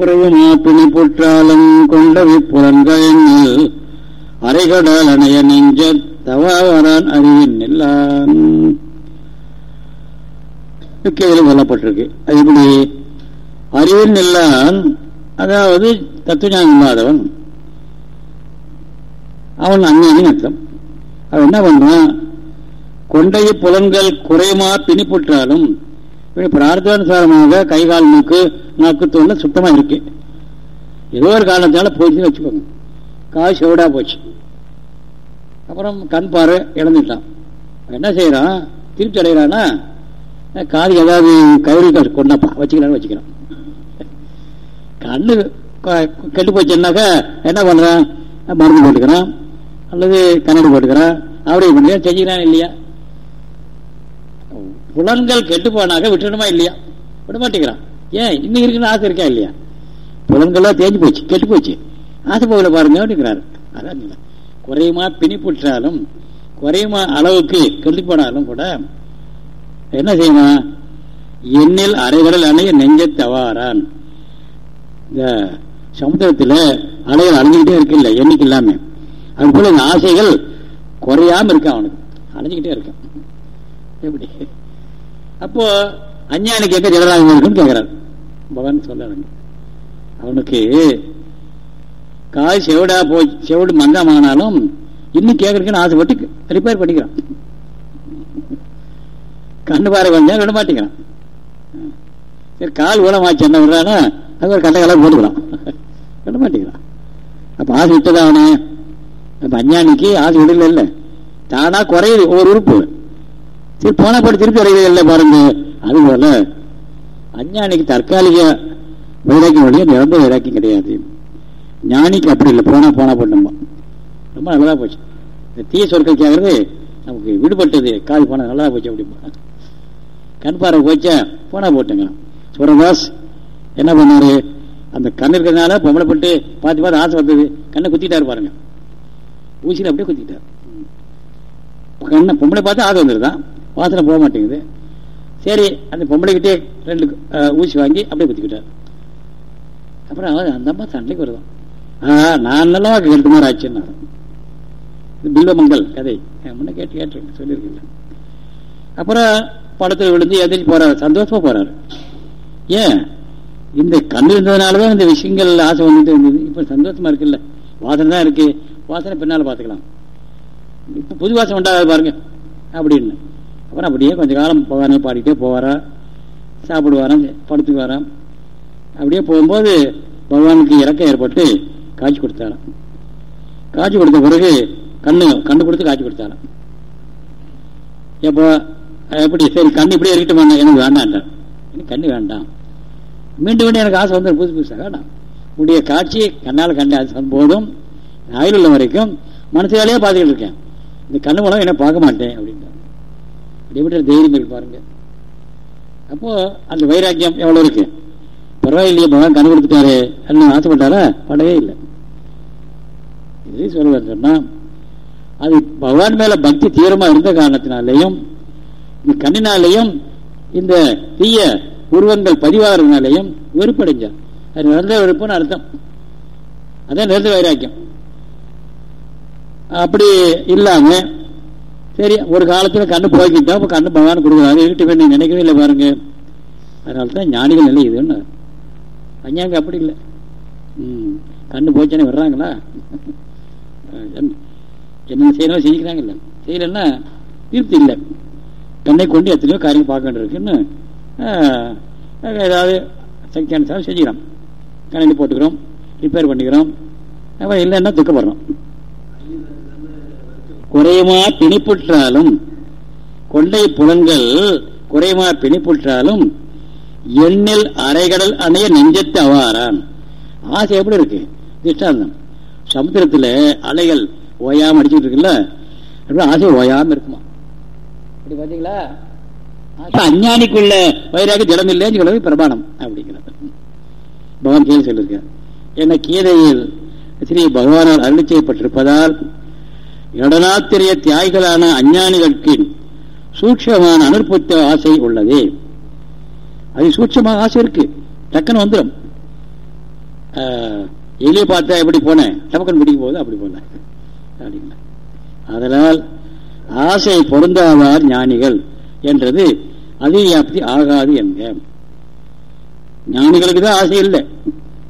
உறவுமா பிணி புற்றாலும் கொண்டவி புலன்கள் அரைகடல் அணைய நெஞ்ச தவாவரான் அறிவின் நில்லான். சொல்லப்பட்டிருக்கு. அது எப்படி அறிவின் நில்லான் அதாவது தத்துவஞானம் இல்லாதவன் அவன் அஞ்ஞானி அர்த்தம் அவன் என்ன பண்றான்? கொண்டைய புலன்கள் குறைமா பிணிப்புற்றாலும் பிரார்த்தானுசாரமாக கை கால் மூக்கு நாக்கு தோணு சுத்தமாக இருக்கு. ஏதோ ஒரு காரணத்தால போச்சுன்னு வச்சுக்கோங்க. காய் செவிடா போச்சு. அப்புறம் கண் பாரு இழந்துட்டான். என்ன செய்யறான்? திருப்தி அடைகிறான்னா காது ஏதாவது கயிறு கொண்டாப்பா வச்சுக்கலான்னு வச்சுக்கிறான். கண்ணு கெட்டு போச்சுன்னாக்கா என்ன பண்றான்? மருந்து போட்டுக்கிறான். அல்லது கண்ணாடி போட்டுக்கிறான். அப்படி பண்ணி செஞ்சுக்கிறான் இல்லையா? புலன்கள் கெட்டு போனாக்க விட்டுணுமா இல்லையா? விட மாட்டேங்கிறான் ஏன்? இன்னும் இருக்குன்னு ஆசை இருக்கா இல்லையா? புலன்கள்லாம் தேஞ்சு போச்சு கெட்டு போச்சு. ஆசை போகல பாருங்க அப்படிங்கிறாரு. அதான் குறையுமா பிணிப்புற்றாலும் குறையுமா அளவுக்கு கெட்டு போனாலும் கூட என்ன செய்யணும் எண்ணில் அரைகடல் அணைய நெஞ்ச தவாரான். இந்த சமுத்திரத்தில் அலைகள் அழிஞ்சுக்கிட்டே இருக்குல்ல எண்ணிக்கை இல்லாமல் அது போல இந்த ஆசைகள் குறையாம இருக்கான் அவனுக்கு? அழிஞ்சுக்கிட்டே இருக்கான் எப்படி? அப்போ அஞ்ஞானிக்கு எங்க ஜலராஜம் இருக்குன்னு கேட்கிறார். பகவான் சொல்றாங்க அவனுக்கு காய் செவடா போய் செவடு மந்தமானாலும் இன்னும் கேட்கறதுக்குன்னு ஆசைப்பட்டு ரிப்பேர் பண்ணிக்கிறான். கண்ணு பாறை கொஞ்சம் விட மாட்டேங்கிறான் சரி கால் ஊனமாச்சு என்ன விடுறானா அது ஒரு கட்ட கலர் போட்டுக்கிறான். விட மாட்டேங்கிறான் அப்போ ஆசை விட்டதான் அவனே. அப்போ அஞ்ஞானிக்கு ஆசை விடல இல்லை. தானாக குறையுது ஒவ்வொரு உறுப்பு. சரி போன படி திருப்பி அடைகிறது இல்லை பாருங்க. அது போல அஞ்ஞானிக்கு தற்காலிக வைராக்கியம் வழியா நிரம்ப வைராக்கியம் கிடையாது. ஞானிக்கு அப்படி இல்லை. போனா போனா போட்டோம் ரொம்ப நல்லதா போச்சு. இந்த தீய சொற்கள் கேட்கறது நமக்கு விடுபட்டது. காது போனா நல்லா போச்சு அப்படி கண் பார்வை போச்சா? போனா போட்டுங்க. சுரதாஸ் என்ன பண்ணாரு? அந்த கண் இருக்கிறதுனால பொம்பளை போட்டு பார்த்து பார்த்து ஆசை வந்தது. கண்ணை குத்திட்டாரு பாருங்க. ஊசியில் அப்படியே குத்திட்டார். கண்ணை பொம்பளை பார்த்து ஆசை வந்துருதான் வாசனை போக மாட்டேங்குது. சரி அந்த பொம்பளைக்கிட்டே ரெண்டு ஊசி வாங்கி அப்படியே குத்திக்கிட்டார். அப்புறம் அந்த அம்மா சண்டைக்கு வருதான் ஆ நான் நல்லா கெடுத்த மாதிரி ஆச்சுன்னா பில்வமங்கல் கதை. முன்ன கேட்டு கேட்டு சொல்லியிருக்கீங்க அப்புறம் படத்தில் விழுந்து எதிர்த்து போறாரு சந்தோஷமா போறாரு. ஏன்? இந்த கண்ணு இருந்ததுனாலதான் இந்த விஷயங்கள் ஆசை வந்துட்டு இருந்தது. இப்ப சந்தோஷமா இருக்குல்ல? வாசனை தான் இருக்கு. வாசனை பின்னால பாத்துக்கலாம் இப்ப புது வாசனை உண்டாகாது பாருங்க. அப்படின்னு. அப்புறம் அப்படியே கொஞ்சம் காலம் பகவானே பாடிட்டே போவாரா சாப்பிடுவாராம் படுத்துக்குவாராம் அப்படியே போகும்போது பகவானுக்கு இறக்கம் ஏற்பட்டு காய்ச்சி கொடுத்தாராம். காய்ச்சி கொடுத்த பிறகு கண்ணு கண்ணு கொடுத்து காய்ச்சி கொடுத்தாராம். எப்போ? எப்படி? சரி கண்ணு இப்படியே இருக்கட்டும்? எனக்கு வேண்டான்றார் எனக்கு கண்ணு வேண்டாம். மீண்டும் மீண்டும் எனக்கு ஆசை வந்து புதுசு புதுசாக வேண்டாம். உடைய காட்சி கண்ணால் கண்ட ஆசை போதும். ஆயுள் உள்ள வரைக்கும் மனசாலேயே பார்த்துக்கிட்டு இருக்கேன். இந்த கண்ணு மூலம் என்ன பார்க்க மாட்டேன் அப்படின்ட்டு அப்படிப்பட்ட தைரியம் இருக்கு பாருங்க. அப்போ அந்த வைராக்கியம் எவ்வளவு இருக்கு? பரவாயில்லையே பகவான் கண்ணு கொடுத்துட்டாரு அப்படின்னு ஆசைப்பட்டாரா? படவே இல்லை. இதே சொல்லுவார் சொன்னா அது பகவான் மேல பக்தி தீவிரமா இருந்த காரணத்தினாலேயும் இந்த கண்ணினாலேயும் இந்த தீய உருவங்கள் பதிவாகிறதுனாலையும் வெறுப்படைஞ்சார். அது நிரந்தர வெறுப்புன்னு அர்த்தம். அதான் நிரந்தர வைராக்கியம். அப்படி இல்லாம சரி ஒரு காலத்தில் கண்ணு போய்கிட்டா இப்போ கண்ணு பகவான் கொடுக்குறாரு. இருட்டு நீ நினைக்கவே இல்லை பாருங்க. அதனால தான் ஞானிகள் நிலை இதுன்னு. அஞ்ஞாங்க அப்படி இல்லை. ம் கண்ணு போச்சுன்னு வர்றாங்களா என்ன செய்யணும் செஞ்சுக்கிறாங்கல்ல செய்யலன்னா திருப்தி இல்லை. கண்ணை கொண்டு எத்தனையோ காரியம் பார்க்க வேண்டியிருக்குன்னு ஏதாவது சக்தி அனுசாரம் செஞ்சுக்கிறோம். கண்ணை போட்டுக்கிறோம் ரிப்பேர் பண்ணிக்கிறோம். அப்புறம் இல்லைன்னா துக்கப்படுறோம். குறையுமா பிணிப்புற்றாலும் கொண்டை புலன்கள் குறையுமா பிணிப்புற்றாலும் எண்ணில் அரைகடல் அணைய நெஞ்சத்து அவாரான் ஆசை எப்படி இருக்கு? திஷ்டாந்தம். சமுத்திரத்தில் அலைகள் ஓயாம அடிச்சுட்டு இருக்குல்ல ஆசை ஓயாம இருக்குமா? அப்படி பாத்தீங்களா அஞ்ஞானிக்குள்ள வயிறாக ஜடம் இல்லைன்னு சொல்லவே பிரமாணம் அப்படிங்கிறது பகவான் கீழே சொல்லிருக்க என்ன கீதையில் ஸ்ரீ பகவானால் அருள் செய்யப்பட்டிருப்பதால் இடனாத்திரிய தியாகிகளான அஞ்ஞானிகளுக்கு சூட்சமான அனுற்புத்த ஆசை உள்ளது. அது சூட்சமாக ஆசை இருக்கு. டக்குன்னு வந்துடும் எலியை பார்த்தா எப்படி போனேன்? டமக்கன் பிடிக்கும் போது அப்படி போனேன். அப்படிங்களா அதனால் ஆசை பொருந்தாதார் ஞானிகள் என்றது அதிவியாப்தி ஆகாது என்க. ஞானிகளுக்கு தான் ஆசை இல்லை.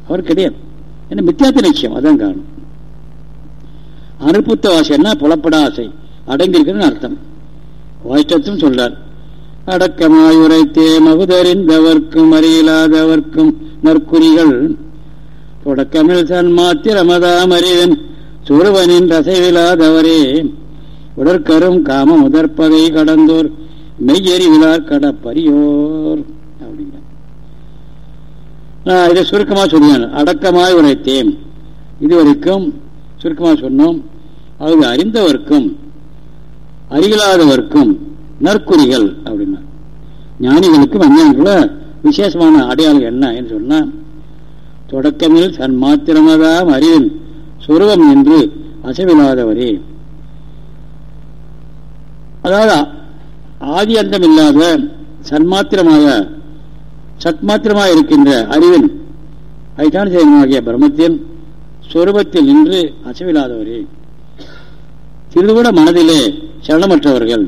அவர் கிடையாது. என்ன மித்தியாத்த நிச்சயம் அதான் காரணம். அனுப்புத்த ஆசைன்னா புலப்பட ஆசை. அடங்கியிருக்குன்னு அர்த்தம். வாய்ச்சத்தும் சொல்றார். அடக்கமாயுரைத்தே மகுதறிந்தவர்க்கும் அறியிலாதவர்க்கும் நற்குறிகள். தொடக்கமில் தன் மாத்திரமதாம் அறிவன் சுருவனின் ரசைவிலாதவரே. உடற்கரும் காம முதற்பதை கடந்தோர் மெய்யறிவிலார் கடப்பரியோர். அப்படிங்க. நான் இதை சுருக்கமாக சொல்லுவேன் அடக்கமாய் உரைத்தேன். இதுவரைக்கும் சுருக்கமாக சொன்னோம். அது அறிந்தவர்க்கும் அறியலாதவர்க்கும் நற்குறிகள் அப்படின்னா. ஞானிகளுக்கும் அஞ்ஞானிகள விசேஷமான அடையாளம் என்ன என்று சொன்னா தொடக்கமில் தன் மாத்திரமதாம் அறிவின் சுருவம் என்று அசைவில்லாதவரே. அதாவது ஆதி அந்தம் இல்லாத சன்மாத்திரமாக சத்மாத்திரமாக இருக்கின்ற அறிவின் அதிதான செயலமாகிய பிரம்மத்தின் சொரூபத்தில் நின்று அசைவில்லாதவரே சிறிதுகூட மனதிலே சரணமற்றவர்கள்.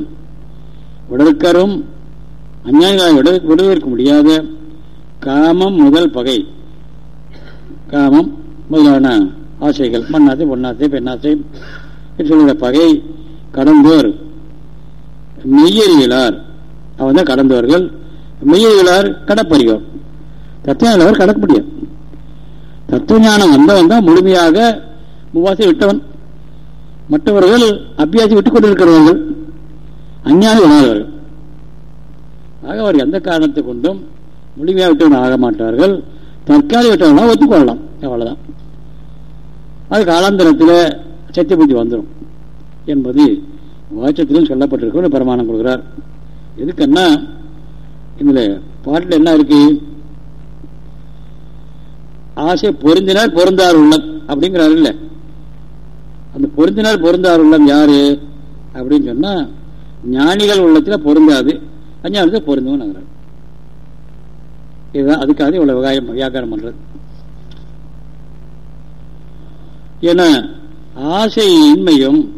உடற்கரும் அஞ்ஞானிகளாக விடுவதற்கு முடியாத காமம் முதல் பகை. காமம் முதலான ஆசைகள். மண்ணாசை பொன்னாசை பெண்ணாசை சொல்லுகிற பகை கடந்தோர். மெய்யறியலார் அவன் தான் கடந்தவர்கள் மெய்யறியலார் கடப்பறியோர் தத்துவ கடக்க முடியாது தத்துவ ஞானம் வந்தவன் தான் முழுமையாக முவாசை விட்டவன். மற்றவர்கள் அபியாசி விட்டுக் கொண்டிருக்கிறவர்கள் அஞ்ஞானி உணர்வர்கள் ஆக அவர் எந்த காரணத்தை கொண்டும் முழுமையாக விட்டவன் ஆக மாட்டார்கள். தற்காலிக விட்டவனா ஒத்துக்கொள்ளலாம் அவ்வளவுதான். அது காலாந்தரத்தில் சத்திய புத்தி வந்துடும் என்பது வாட்சத்திலும் சொல்லப்பட்டிருக்க பிரமாணம் கொடுக்கிறார். எதுக்குன்னா இதில் பாட்டில் என்ன இருக்கு? ஆசை பொருந்தினால் பொருந்தார் உள்ளம் அப்படிங்கிறாரு இல்ல. அந்த பொருந்தினால் பொருந்தார் உள்ளம் யாரு? அப்படின்னு சொன்னா ஞானிகள் உள்ளத்துல பொருந்தாது அஞ்ஞானத்தை பொருந்தும் இதுதான் அதுக்காக இவ்வளவு விகாயம் வியாக்காரம் பண்றது. என ஆசை இன்மையும்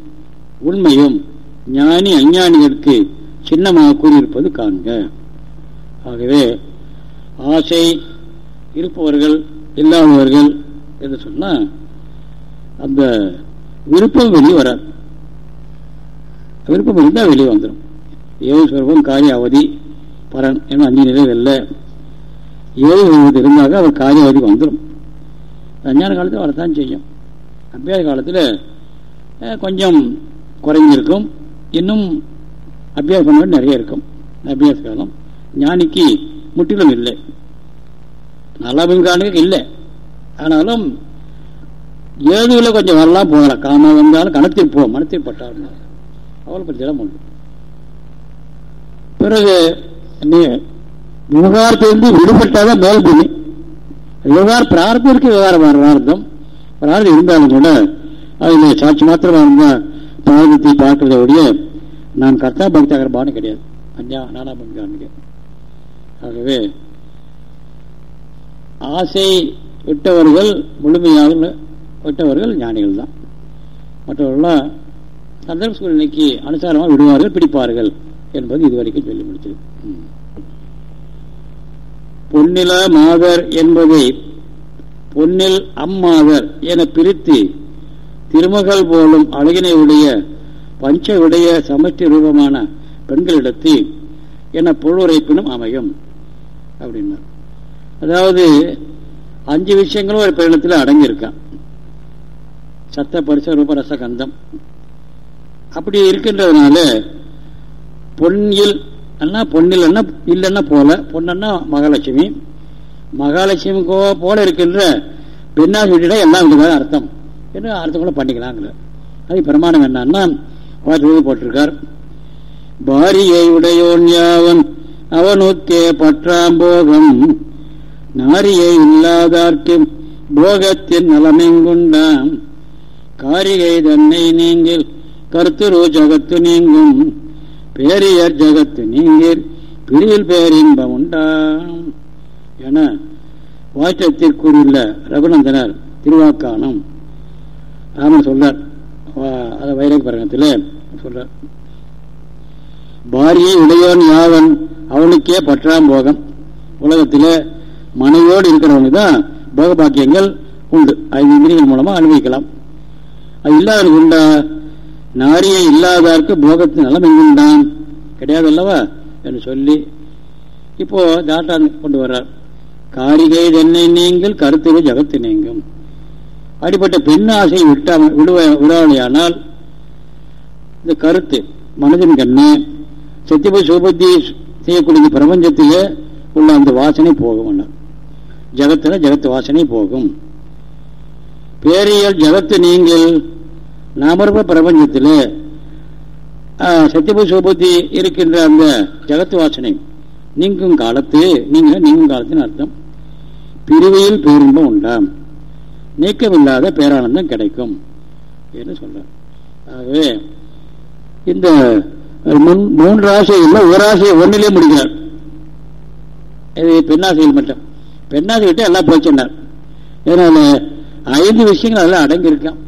உண்மையும் ஞானி அஞ்ஞானிகளுக்கு சின்னமாக கூறியிருப்பது காண்க. ஆகவே ஆசை இருப்பவர்கள் இல்லாதவர்கள் என்று சொன்னால் அந்த விருப்பம் வெளியே வராது. விருப்பம் இருந்தால் வெளியே வந்துடும் ஏழு காரிய அவதி பரன் என அஞ்சு நிலை இல்லை ஏழு இருந்தாக்க அவர் காரிய அவதி வந்துடும் அஞ்ஞான காலத்தில் வரத்தான் செய்யும். அபியாச காலத்தில் கொஞ்சம் குறைஞ்சிருக்கும். இன்னும் அபியாசம் நிறைய இருக்கும். அபியாச காலம் ஞானிக்கு முற்றிலும் இல்லை. நல்லாபின்கானுக்கு இல்லை. ஆனாலும் ஏதுவில் கொஞ்சம் வரலாம் போகலாம் காம வந்தாலும் கணத்தில் போ மனத்தில் பட்டார் அவளுக்கு கொஞ்சம் உண்டு. பிறகு நீ விவகாரத்திலிருந்து விடுபட்டாதான் மேல் பூமி விவகாரம் பிரார்த்தம் இருக்கு விவகாரம் பிரார்த்தம் பிரார்த்தம் இருந்தாலும் கூட அது சாட்சி மாத்திரமா இருந்தால் பிரார்த்தத்தை பார்க்கறத ஒழிய நான் கர்த்தா பக்தாகர பாவனை கிடையாது. அஞ்சா நானா பக்தானுக்கு ஆகவே ஆசை விட்டவர்கள் முழுமையாக விட்டவர்கள் ஞானிகள் தான் மற்றவர்களாம் சந்தர்ப்ப சூழ்நிலைக்கு அனுசாரமாக விடுவார்கள் பிடிப்பார்கள் என்பது இதுவரைக்கும் சொல்லி முடிச்சது பொன்னில மாதர் என்பதை பொன்னில் அம்மாதர் என பிரித்து திருமகள் போலும் அழகினை உடைய பஞ்ச உடைய சமஷ்டி ரூபமான பெண்களிடத்தில் என பொருளுரைப்பினும் அமையும். அப்படின்னா அதாவது அஞ்சு விஷயங்களும் ஒரு பெருணத்தில் அடங்கியிருக்கான். சத்த பரிச ரூபரச கந்தம். அப்படி இருக்கின்றதுனால பொன்னில் அண்ணா பொன்னில் இல்லைன்னா போல பொண்ணன்னா மகாலட்சுமி. மகாலட்சுமி போல இருக்கின்ற பெண்ணா சொல்லிட்டா எல்லாம் இதுதான் அர்த்தம். என்று அர்த்தம் கூட பண்ணிக்கலாங்கிற. அது பிரமாணம் என்னன்னா போட்டிருக்கார். பாரியை உடையோன் யாவன் அவனுக்கே பற்றாம்போகம். மாரியை இல்லாதார்க்கு போகத்தின் நலமெங்குண்டாம். காரிகை தன்னை நீங்கள் கருத்துரு ஜகத்து நீங்கும். பேரியர் ஜகத்து நீங்கீர் பிரிவில் பேரின்பம் உண்டாம். என வாய்ச்சத்திற்குள்ள ரகுநந்தனர் திருவாக்கானம் ராமன் சொல்றார். அதை வைரக பரகத்தில் சொல்றார். பாரியை உடையவன் யாவன் அவனுக்கே பற்றாம் போகம். உலகத்தில் மனைவியோடு இருக்கிறவங்க தான் போக பாக்கியங்கள் உண்டு ஐந்து இந்திரியங்கள் மூலமாக அனுபவிக்கலாம். அது இல்லாதவர்கள் உண்டா நாரியை இல்லாதவருக்கு போகத்தின் நலம் எங்குண்டான் கிடையாது அல்லவா? என்று சொல்லி இப்போ தாட்டான் கொண்டு வர்றார். காரிகை தென்னை நீங்கள் கருத்திலே ஜகத்து நீங்கும். அடிப்பட்ட பெண் ஆசையை விட்டா விடுவ விடாமலையானால் இந்த கருத்து மனதின் கண்ணு சத்தியபதி சுபத்தி செய்யக்கூடிய பிரபஞ்சத்திலே உள்ள அந்த வாசனை போக வேண்டாம் ஜகத்தின ஜகத்து வாசனை போகும். பேரியல் ஜகத்து நீங்கள் நாமர்ப பிரபஞ்சத்தில் சத்தியபதி சிவபத்தி இருக்கின்ற அந்த ஜகத்து வாசனை நீங்கும் காலத்து நீங்கள் நீங்கும் காலத்தின் அர்த்தம். பிரிவையில் பேரின்பம் உண்டாம். நீக்கமில்லாத பேரானந்தம் கிடைக்கும் என்று சொல்றார். ஆகவே இந்த மூன்று ஆசையில் ஒரு ஆசையை ஒன்னிலே முடிக்கிறார். இது பெண்ணாசையில் மட்டும். பெண்ணாசை விட்டு எல்லாம் போச்சுன்னார் ஏன்னா ஐந்து விஷயங்கள் அதெல்லாம் அடங்கியிருக்கான்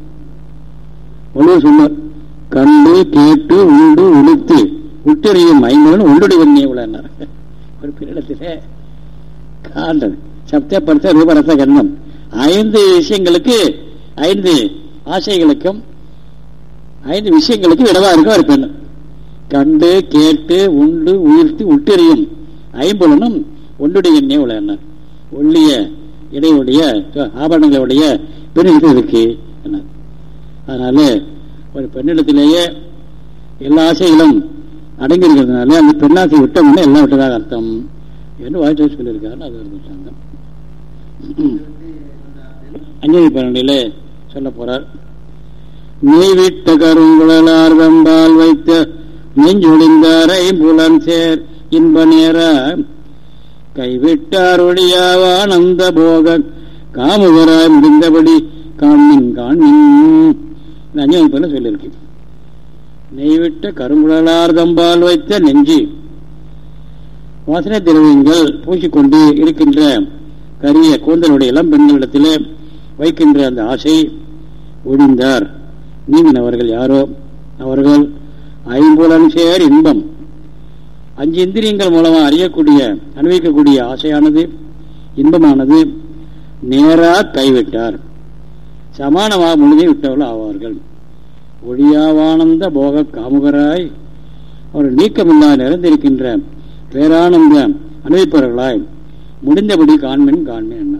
ஒன்று சொன்னார் கண்டு கேட்டு உண்டு உளுத்து உட்டறியும் ஐம்பது உண்டுடைய வன்னியை ஒரு பிரிடத்திலே காண்டது சப்தப்படுத்த ரூபரச கண்ணம் ஐந்து விஷயங்களுக்கு ஐந்து ஆசைகளுக்கும் ஐந்து விஷயங்களுக்கு இடவா இருக்கும் ஒரு பெண். கண்டு கேட்டு உண்டு உயிர்த்து உட்டெறியும் ஐம்புலனும் ஒன்றுடைய எண்ணே உள்ள ஒள்ளிய இடையுடைய ஆபரணங்களுடைய பெண்ணிடத்தில் இருக்கு அதனால ஒரு பெண்ணிடத்திலேயே எல்லா ஆசைகளும் அடங்கி இருக்கிறதுனால அந்த பெண்ணாசை விட்டோம்னா எல்லாம் விட்டதாக அர்த்தம் என்று வாழ்த்து சொல்லியிருக்காரு அது ஒரு சங்கம். அஞ்சலி பரணியில சொல்ல போறார் நீவிட்ட கருங்குழலார் வெம்பால் வைத்த நெஞ்சொழிந்தாரை புலன் சேர் இன்ப நேர கைவிட்டார் போக காமுகராய் முடிந்தபடி காண்மின் காண்மின். அஞ்சலி சொல்லியிருக்கு நெய்விட்ட கருங்குழலார் தம்பால் வைத்த நெஞ்சு. வாசனை திரவியங்கள் பூசிக்கொண்டு இருக்கின்ற கரிய கூந்தலுடைய இளம் பெண்களிடத்தில் வைக்கின்ற அந்த ஆசை ஒழிந்தார். நீங்கினவர்கள் யாரோ? அவர்கள் ஐம்புலன் சேர் இன்பம். அஞ்சு இந்திரியங்கள் மூலமாக அறியக்கூடிய அனுபவிக்கக்கூடிய ஆசையானது இன்பமானது நேராக கைவிட்டார். சமானமாக முழுகி விட்டவர்கள் ஆவார்கள். ஒழியாவானந்த போக காமுகராய் அவர்கள் நீக்கமில்லா நிறைந்திருக்கின்ற பேரானந்த அனுபவிப்பவர்களாய் முடிந்தபடி காண்மென் காண்மேன் என்ன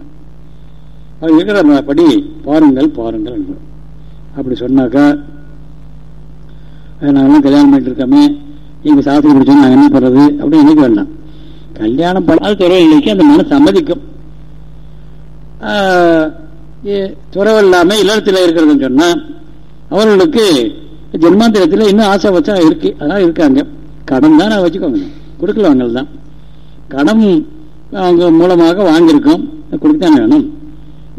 அவர் இருக்கிற படி பாருங்கள் பாருங்கள் என்றார் அப்படி சொன்னாக்கா நாங்களாம் கல்யாணம் பண்ணிட்டு இருக்கோமே எங்கள் சாஸ்திரம் பிடிச்சோம் நாங்கள் என்ன பண்ணுறது அப்படின்னு நினைக்க வேண்டாம். கல்யாணம் பண்ணாத துறவு நிலைக்கு அந்த மன சம்மதிக்கும் துறவு இல்லாமல் இல்லறத்தில் இருக்கிறதுன்னு சொன்னால் அவர்களுக்கு ஜென்மாந்திரத்தில் இன்னும் ஆசை வச்சா இருக்கு. அதான் இருக்காங்க கடன் தான் நான் வச்சுக்கோங்க. கொடுக்கல தான். கடன் அவங்க மூலமாக வாங்கியிருக்கோம். கொடுக்கத்தான் வேணும்.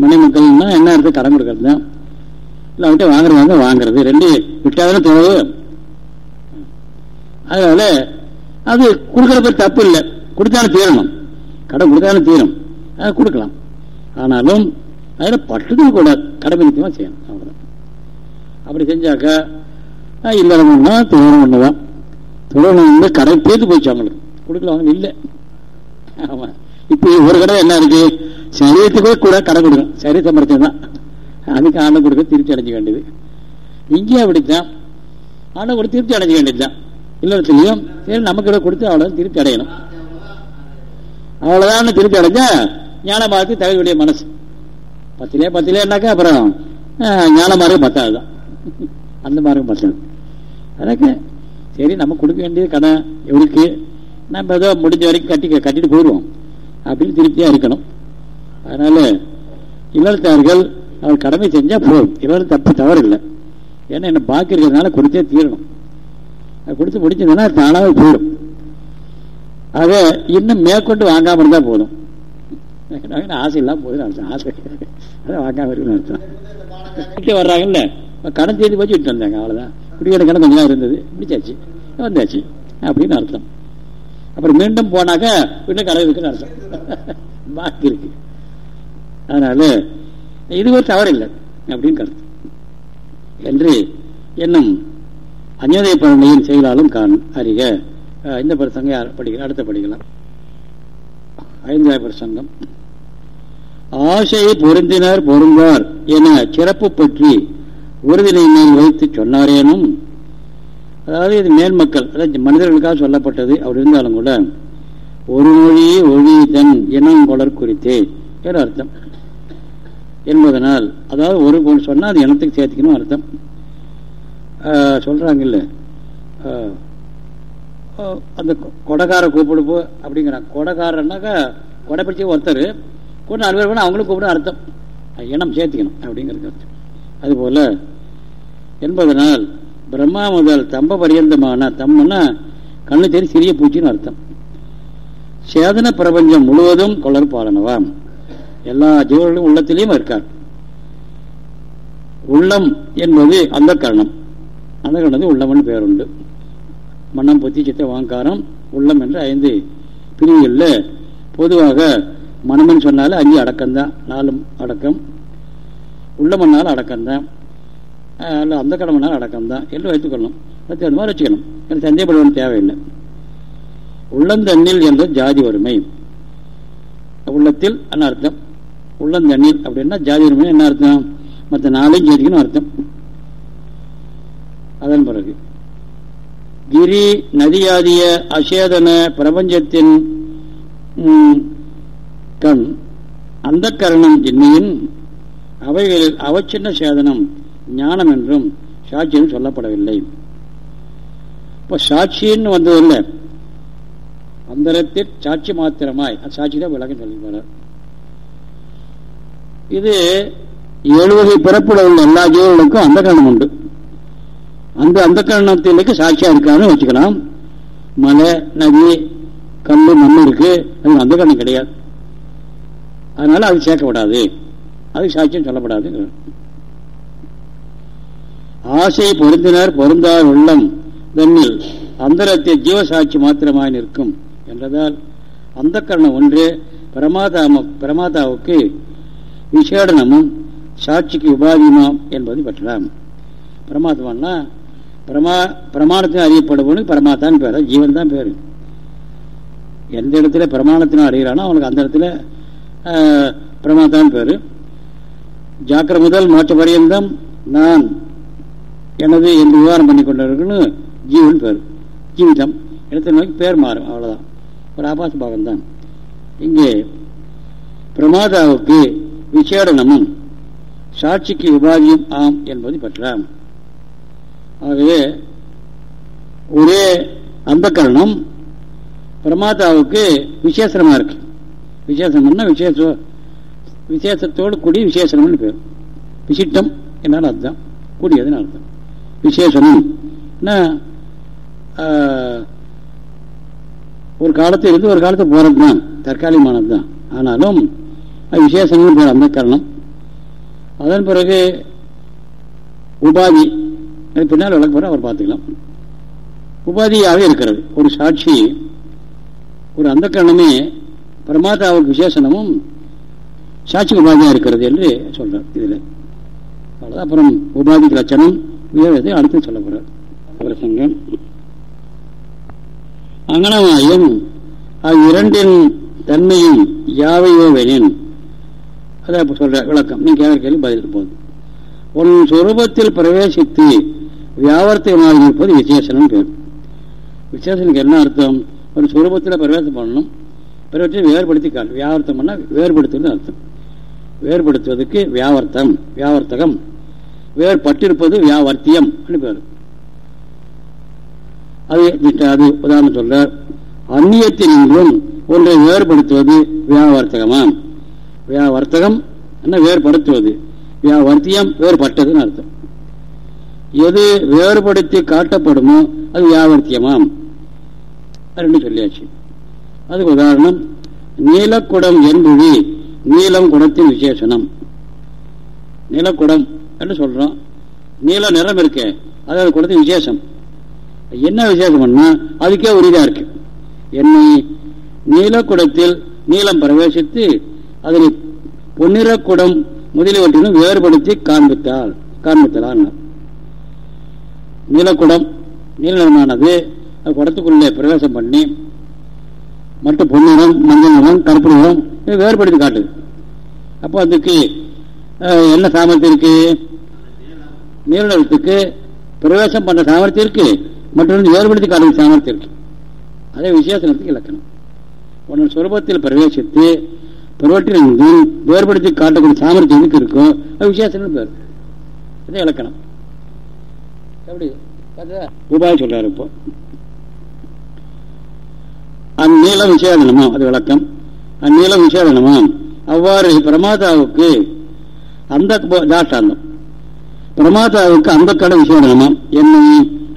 மனை மக்கள்னா என்ன இருக்கு கடன் கொடுக்கறது தான்? இல்லை அவங்ககிட்ட வாங்குறவங்க வாங்குறது. ரெண்டு விட்டாதானே துறவு? அதனால அது கொடுக்கறது தப்பு இல்லை. கொடுத்தாலும் தீரணும். கடன் கொடுத்தாலும் தீரும். அதை கொடுக்கலாம். ஆனாலும் அதில் பட்டுதல் கூட கடமை நிச்சயமாக செய்யணும். அவ்வளோதான் அப்படி செஞ்சாக்கா இல்லறம்னா துறவரம் ஒன்று தான் துறவரம் வந்து கடை தேர்ந்து போயிடுச்சு அவங்களுக்கு. கொடுக்கல அவங்க இல்லை. ஆமாம் இப்போ ஒரு கடை என்ன இருக்கு? சரீரத்துக்கே கூட கடை கொடுக்கும் சரீர சம்பரத்தம் தான். அதுக்கு ஆண்டை கொடுக்க திருப்தி அடைஞ்ச வேண்டியது. இங்கேயும் அப்படித்தான் ஆண்டை கூட திருப்தி அடைஞ்ச வேண்டியது தான் இல்லறத்துலையும் சரி நமக்கு கொடுத்து அவ்வளோ திருப்தி அடையணும். அவ்வளோதான் திருப்தி அடைஞ்சா ஞான மார்க்கு தகுதியுடைய மனசு. பத்திலே பத்திலேனாக்கா அப்புறம்? ஞான மார்க்கம் பத்தாது. தான் அந்த மார்க்கம் பத்தாது. அதற்கு சரி நம்ம கொடுக்க வேண்டியது கடன் எவருக்கு? நம்ம ஏதோ முடிஞ்ச வரைக்கும் கட்டி கட்டிட்டு போயிடுவோம். அப்படின்னு திருப்தியாக இருக்கணும். அதனால இல்லத்தார்கள் அவர் கடமை செஞ்சால் போதும். இல்லறம் தப்பு தவறு இல்லை. ஏன்னா என்ன பாக்கி இருக்கிறதுனால கொடுத்தே தீரணும். கொடுத்து முடிச்சதுன்னா தானாகவே போயிடும். ஆக இன்னும் மேற்கொண்டு வாங்காமல் இருந்தால் போதும். ஆசை இல்லாமல் போதும் அர்த்தம் ஆசை. அதான் வாங்காமல் இருக்குன்னு அர்த்தம் வர்றாங்கல்ல. கடன் தேதி வச்சு விட்டு வந்தாங்க அவ்வளோதான் குடிக்கிற கடன் கொஞ்சம் இருந்தது. முடிச்சாச்சு. வந்தாச்சு. அப்படின்னு அர்த்தம். அப்புறம் மீண்டும் போனாக்கா இன்னும் கடை இருக்குன்னு அர்த்தம். பாக்கி இருக்கு. அதனால இது ஒரு தவறு இல்லை. அப்படின்னு கருத்து. என்று என்னும் அந்யோதய பழனியின் செயலாலும் காணும் அறிக. இந்த பிரசங்கம் யார் படிக்கிற அடுத்த படிக்கலாம். ஐந்தாவது பிரசங்கம். ஆசையை பொருந்தினர் பொருந்தார் என சிறப்பு பற்றி உறுதினை மேல் வைத்து சொன்னாரேனும். அதாவது இது மேல் மக்கள் அதாவது மனிதர்களுக்காக சொல்லப்பட்டது. அப்படி இருந்தாலும் கூட ஒரு மொழி ஒழி தன் இனம் கொடர் குறித்தே என்ற அர்த்தம். என்பதனால் அதாவது ஒரு சொன்னால் அது இனத்துக்கு சேர்த்துக்கணும் அர்த்தம். சொல்றாங்கல்ல. அந்த கொடைக்கார கூப்பிடுப்போ அப்படிங்கிறாங்க கொடைக்காரன்னாக்கா கொடை பிடிச்சி ஒருத்தர் கூட நாலு பேர் போனால் அவங்களும் கூப்பிட அர்த்தம். இனம் சேர்த்துக்கணும் அப்படிங்கிறது அர்த்தம். அதுபோல் என்பதனால் பிரம்மா முதல் தம்ப பரியந்தமான தம்மன்னா கண்ணு தேடி சிறிய பூச்சின்னு அர்த்தம். சேதன பிரபஞ்சம் முழுவதும் கொளர்பாலனவாம் எல்லா ஜீவர்களும் உள்ளத்திலையும் இருக்கார். உள்ளம் என்பது அந்த கரணம். அந்த கரணத்து உள்ளமன் பேருண்டு மன்னம் பொத்தி சித்த வாங்காரம் உள்ளம் என்று ஐந்து பிரிவுகளில் பொதுவாக மனம்னு சொன்னாலும் அஞ்சு அடக்கம்தான் நாலு அடக்கம். உள்ளமன்னாலும் அடக்கம்தான் அல்ல அந்த கடமைனாலும் அடக்கம்தான் எல்லாம் வைத்துக்கொள்ளணும். அது அந்த மாதிரி வச்சுக்கணும். எனக்கு சந்தேகப்பட தேவையில்லை. உள்ளந்தண்ணில் என்ற ஜாதி வறுமை. உள்ளத்தில் என்ன அர்த்தம்? உள்ளந்தண்ணில் அப்படின்னா ஜாதி வறுமை என்ன அர்த்தம்? மற்ற நாளையும் ஜாதிக்குன்னு அர்த்தம். அதன் பிறகு. கிரி நதியாதிய அசேதன பிரபஞ்சத்தின் கண் அந்த கரணம் ஜின்மையின் அவைகளில் அவச்சின்ன சேதனம் ஞானம் என்றும் சாட்சியும் சொல்லப்படவில்லை. இப்போ சாட்சின்னு வந்ததில்லை. அந்தரத்தில் சாட்சி மாத்திரமாய் சாட்சி தான் விளக்கம் சொல்லிப்பார் இது ஏழு பிறப்புல உள்ள எல்லா ஜீவர்களுக்கும் அந்த கரணம் உண்டு. அந்த அந்த கரணத்திலுக்கு சாட்சியா இருக்கான்னு வச்சுக்கலாம். மலை நதி கல் மண் இருக்கு. அது அந்த கரணம் கிடையாது. அதனால அது சேர்க்கப்படாது. அது சாட்சியம் சொல்லப்படாது ஆசை பொருந்தினர் பொருந்தார் உள்ளம். தன்னில் அந்தரத்தை ஜீவசாட்சி மாத்திரமாய் நிற்கும். என்றதால் அந்த கரணம் ஒன்று பிரமாதாம பிரமாதாவுக்கு விசேடனமும் சாட்சிக்கு உபாதியுமாம் என்பது பெற்றலாம். பிரமாத்மான்னா பிரமா பிரமாணத்தினால் அறியப்படுவனுக்கு பரமாத்தான் பேர். ஜீவன் தான் பேர். எந்த இடத்துல பிரமாணத்தினால் அறிகிறானோ அவனுக்கு அந்த இடத்துல பிரமாத்தான் பேர். ஜாக்கிர முதல் மாற்று பரியந்தம் நான் எனது என்று விவகாரம் பண்ணி கொண்டிருக்குன்னு ஜீவன் பேர். ஜீவிதம். இடத்துல நோக்கி பேர் மாறும். அவ்வளோதான் ஒரு ஆபாச பாகம் தான் இங்கே பிரமாதாவுக்கு விசேடனமும் சாட்சிக்கு உபாதியும் ஆம் என்பது பெற்றாம். ஆகவே ஒரே அந்தக்கரணம் பிரமாதாவுக்கு விசேஷமா இருக்கு. விசேஷம்னா விசேஷ விசேஷத்தோடு கூடிய விசேஷனம்னு பேர். விசிட்டம் என்னால் அதுதான் கூடியதுன்னு அர்த்தம். விசேஷனம் ஒரு காலத்தில் இருந்து ஒரு காலத்தில் போறது தான் தற்காலிகமானது தான் ஆனாலும் அது விசேஷங்கள் பேர் அந்த காரணம். அதன் பிறகு உபாதி அது பின்னால் விளக்க போற அவர் பார்த்துக்கலாம். உபாதியாகவே இருக்கிறது. ஒரு சாட்சி ஒரு அந்த கரணமே பிரமாதாவுக்கு விசேஷனமும் சாட்சி உபாதியாக இருக்கிறது என்று சொல்றார் இதுல. அவ்வளோதான் அப்புறம் உபாதிக்கு லட்சணம் விவேகத்தை அடுத்து சொல்ல போறார். பிரசங்கம். அங்கனமாயும் அவ்விரண்டின் தன்மையும் யாவையோவெனின். அதை சொல்ற விளக்கம். நீ கேட்க கேள்வி பதில் போகுது. உன் சொரூபத்தில் பிரவேசித்து வியாபாரத்தை இருப்பது விசேஷனம் பேர். விசேஷனுக்கு என்ன அர்த்தம் ஒரு சுரூபத்தில் பிரவேசம் பண்ணணும். பிறவற்றை வேறுபடுத்தி காட்டு. வியாபாரத்தம் பண்ணால் வேறுபடுத்துவது அர்த்தம். வேறுபடுத்துவதற்கு வியாவர்த்தம் வியாவர்த்தகம். வேறுபட்டிருப்பது வியாவர்த்தியம் பேர். அது அது உதாரணம் சொல்ற அந்நியத்தில் இன்றும் ஒன்றை வேறுபடுத்துவது வியாவர்த்தகமாம். வியாவர்த்தகம் என்ன? வேறுபடுத்துவது. வியாவர்த்தியம் வேறுபட்டதுன்னு அர்த்தம். எது வேறுபடுத்தி காட்டப்படுமோ அது வியாவர்த்தியமாம் அப்படின்னு சொல்லியாச்சு. அதுக்கு உதாரணம் நீலக்குடம் என்பது நீலம் குடத்தின் விசேஷனம். நீலக்குடம் என்று சொல்றோம். நீல நிறம் இருக்க அதாவது குடத்தின் விசேஷம். என்ன விசேஷம்னா அதுக்கே உரிதா இருக்கு. என்னை நீலக்குடத்தில் நீளம் பிரவேசித்து அதனை பொன்னிற குடம் முதலியவற்றிலும் வேறுபடுத்தி காண்பித்தால் காண்பித்தலான் நீலக்குடம் நீல நிறமானது அது குடத்துக்குள்ளே பிரவேசம் பண்ணி மற்ற பொன்னிறம் மஞ்சள் நிறம் கருப்பு நிறம் இது வேறுபடுத்தி காட்டுது. அப்போ அதுக்கு என்ன சாமர்த்தியம் இருக்கு? நீல நிறத்துக்கு பிரவேசம் பண்ண சாமர்த்தியம் இருக்கு. மற்றொன்று வேறுபடுத்தி காட்டுற சாமர்த்தியம் இருக்கு. அதே விசேஷத்துக்கு இலக்கணம். உன்னோட சுரூபத்தில் பிரவேசித்து பிறவற்றிலிருந்து வேறுபடுத்தி காட்டக்கூடிய சாமர்த்தியம் எதுக்கு இருக்கோ அது விசேஷம்னு பேர். அதே இலக்கணம். எப்படி? உபாய் சொல்றாரு இப்போ. அந்நீளம் விசேடனமா அது விளக்கம். அந்நீளம் விசேடனமா அவ்வாறு பிரமாதாவுக்கு அந்த தாஷ்டாந்தம் பிரமாதாவுக்கு அந்த கட விசேடனமா என்ன?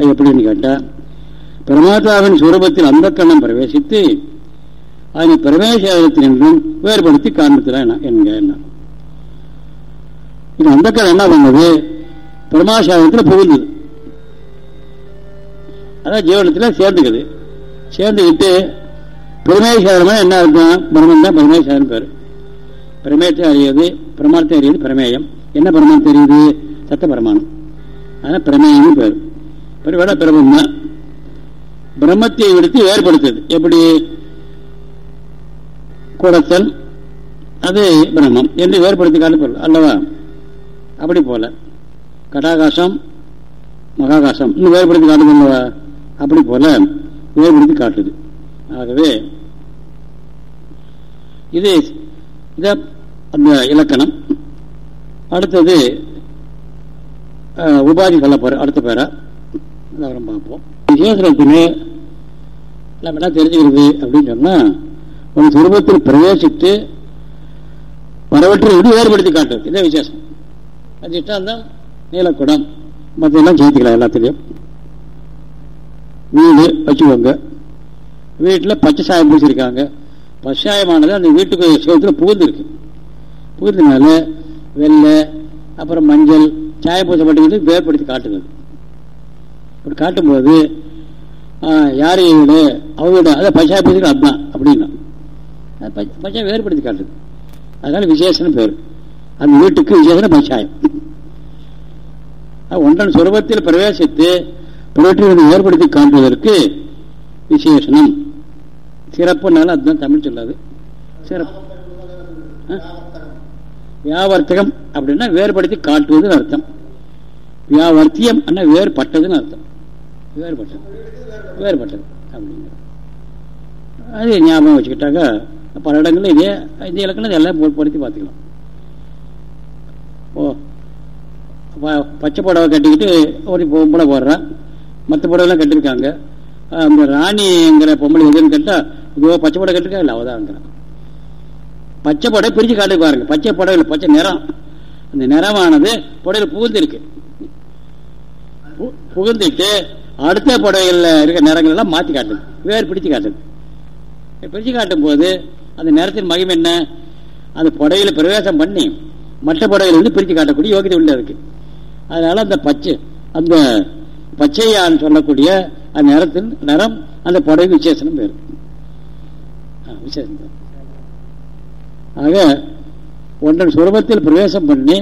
எப்படின்னு கேட்டா பிரமாதாவின் சுரூபத்தில் அந்த கண்ணம் பிரவேசித்து அதனை பிரவேசத்தினின்றும் வேறுபடுத்தி காண்பித்தலாம் என்க என்ன? இது அந்த கணம் என்ன பண்ணது? பிரமாசாதத்தில் புகுந்தது. அதான் ஜீவனத்தில் சேர்ந்துக்குது. சேர்ந்துக்கிட்டு பிரமேயசாரமாக என்ன இருக்கும் பிரம்மன் தான் பிரமேயசாரம் பேர். பிரமேயத்தை அறியது பிரமாணத்தை அறியது பிரமேயம். என்ன பிரமாணம் தெரியுது? சத்த பிரமாணம். அதான் பிரமேயம் பேர். பேர் வேணா பிரம்மம் தான் பிரம்மத்தை விடுத்து வேறுபடுத்துது. எப்படி? குடத்தல் அது பிரம்மம் என்று வேறுபடுத்தி காட்டுப்பொருள் அல்லவா? அப்படி போல. கடாகாசம் மகாகாசம். இன்னும் வேறுபடுத்தி காட்டுது அப்படி போல வேறுபடுத்தி காட்டுது. ஆகவே இது இத அந்த இலக்கணம். அடுத்தது உபாதி சொல்ல அடுத்த பேரா அப்புறம் பார்ப்போம். விசேஷத்திலே நம்ம என்ன தெரிஞ்சுக்கிறது அப்படின்னு சொன்னா ஒரு சுரூபத்தில் பிரவேசித்து வரவற்றை விட்டு வேறுபடுத்தி காட்டுறது. இதே விசேஷம்? அது இஷ்டாந்தம் நீலக்குடம். மற்றெல்லாம் சேர்த்துக்கலாம் எல்லாத்துலேயும். வீடு வச்சுக்கோங்க. வீட்டில் பச்சை சாயம் பூசிருக்காங்க பச்சாயமானது அந்த வீட்டுக்கு சுகத்தில் புகுந்துருக்கு. புகுந்ததுனால வெள்ளை அப்புறம் மஞ்சள் சாயம் பூசப்பட்டது வேறுபடுத்தி காட்டுகிறது. அப்படி காட்டும்போது யார் வீடு அவ வீடு அதை பச்சா பூசிக்கு அதுதான் அப்படின்னா. பச்சாயம் வேறுபடுத்தி காட்டுது. அதனால விசேஷம் பேர். அந்த வீட்டுக்கு விசேஷம் பச்சாயம் ஒன்றன் சுரபத்தில் பிரவேசித்து பிறவற்றிலிருந்து ஏற்படுத்தி காட்டுவதற்கு விசேஷனம். சிறப்புனால அதுதான் தமிழ் சொல்லாது. சிறப்பு. ஆ? வியாவர்த்தகம் அப்படின்னா வேறுபடுத்தி காட்டுவதுன்னு அர்த்தம். வியாவர்த்தியம் அண்ணா வேறுபட்டதுன்னு அர்த்தம். வேறுபட்டது. வேறுபட்டது அப்படிங்கிறது அது ஞாபகம் வச்சுக்கிட்டாக்க பல இடங்களில் இதே இந்த இலக்கணம் எல்லாம் பொருட்படுத்தி பார்த்துக்கலாம். ஓ ப- பச்சை புடவை கட்டிக்கிட்டு ஒரு பொம்பளை போடுறான். மற்ற புடவைலாம் கட்டியிருக்காங்க அந்த ராணிங்கிற பொம்பளை எதுன்னு கேட்டால் இதுவோ பச்சை புடவை கட்டிருக்கா? இல்லை அவதாங்கிறான் பச்சை புடவை பிரித்து காட்டு பாருங்க. பச்சை புடவையில் பச்சை நிறம். அந்த நிறமானது புடவையில் புகுந்திருக்கு. பு- புகுந்துட்டு அடுத்த புடவைகளில் இருக்க நிறங்கள் எல்லாம் மாற்றி காட்டுது. வேறு பிடிச்சு காட்டுது. பிரித்து காட்டும் போது அந்த நிறத்தின் மகிம் என்ன? அந்த புடவையில பிரவேசம் பண்ணி மற்ற புடவையில வந்து பிரித்து காட்டக்கூடிய யோகிதை உள்ள இருக்கு. அதனால அந்த பச்சை அந்த பச்சையான்னு சொல்லக்கூடிய அந்த நிறத்தின் நிறம் அந்த புடவை விசேஷனம் பேர். விசேஷம் ஆக ஒன்றன் சுரபத்தில் பிரவேசம் பண்ணி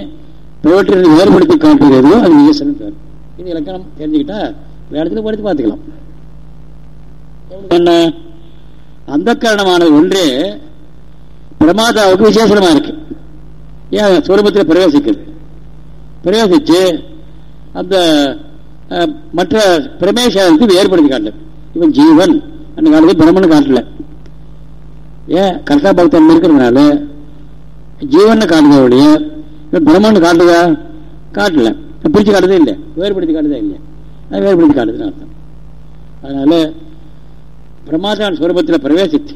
பிறவற்றிலிருந்து வேறுபடுத்தி காட்டுகிறதோ அது விசேஷனம் பேர். இது இலக்கணம் தெரிஞ்சுக்கிட்டா வேடத்தில் படித்து பார்த்துக்கலாம். என்ன? அந்த காரணமானது ஒன்றே பிரமாதாவுக்கு விசேஷமா இருக்கு. ஏன்? சுரூபத்தில் பிரவேசிக்கிறது பிரவேசிச்சு அந்த மற்ற பிரமேசத்துக்கு வேறுபடுத்தி காட்டல. இவன் ஜீவன். அந்த காலத்தில் பிரம்மன் காட்டல. ஏன்? கர்த்தா பக்தன் இருக்கிறதுனால ஜீவன் காட்டுதா ஒழிய இவன் பிரம்மன் காட்டுதா? காட்டல. பிரிச்சு காட்டுதே இல்லை. வேறுபடுத்தி காட்டுதா இல்லை. அது வேறுபடுத்தி காட்டுதுன்னு அர்த்தம். அதனால பிரமாதான் சுரூபத்தில் பிரவேசித்து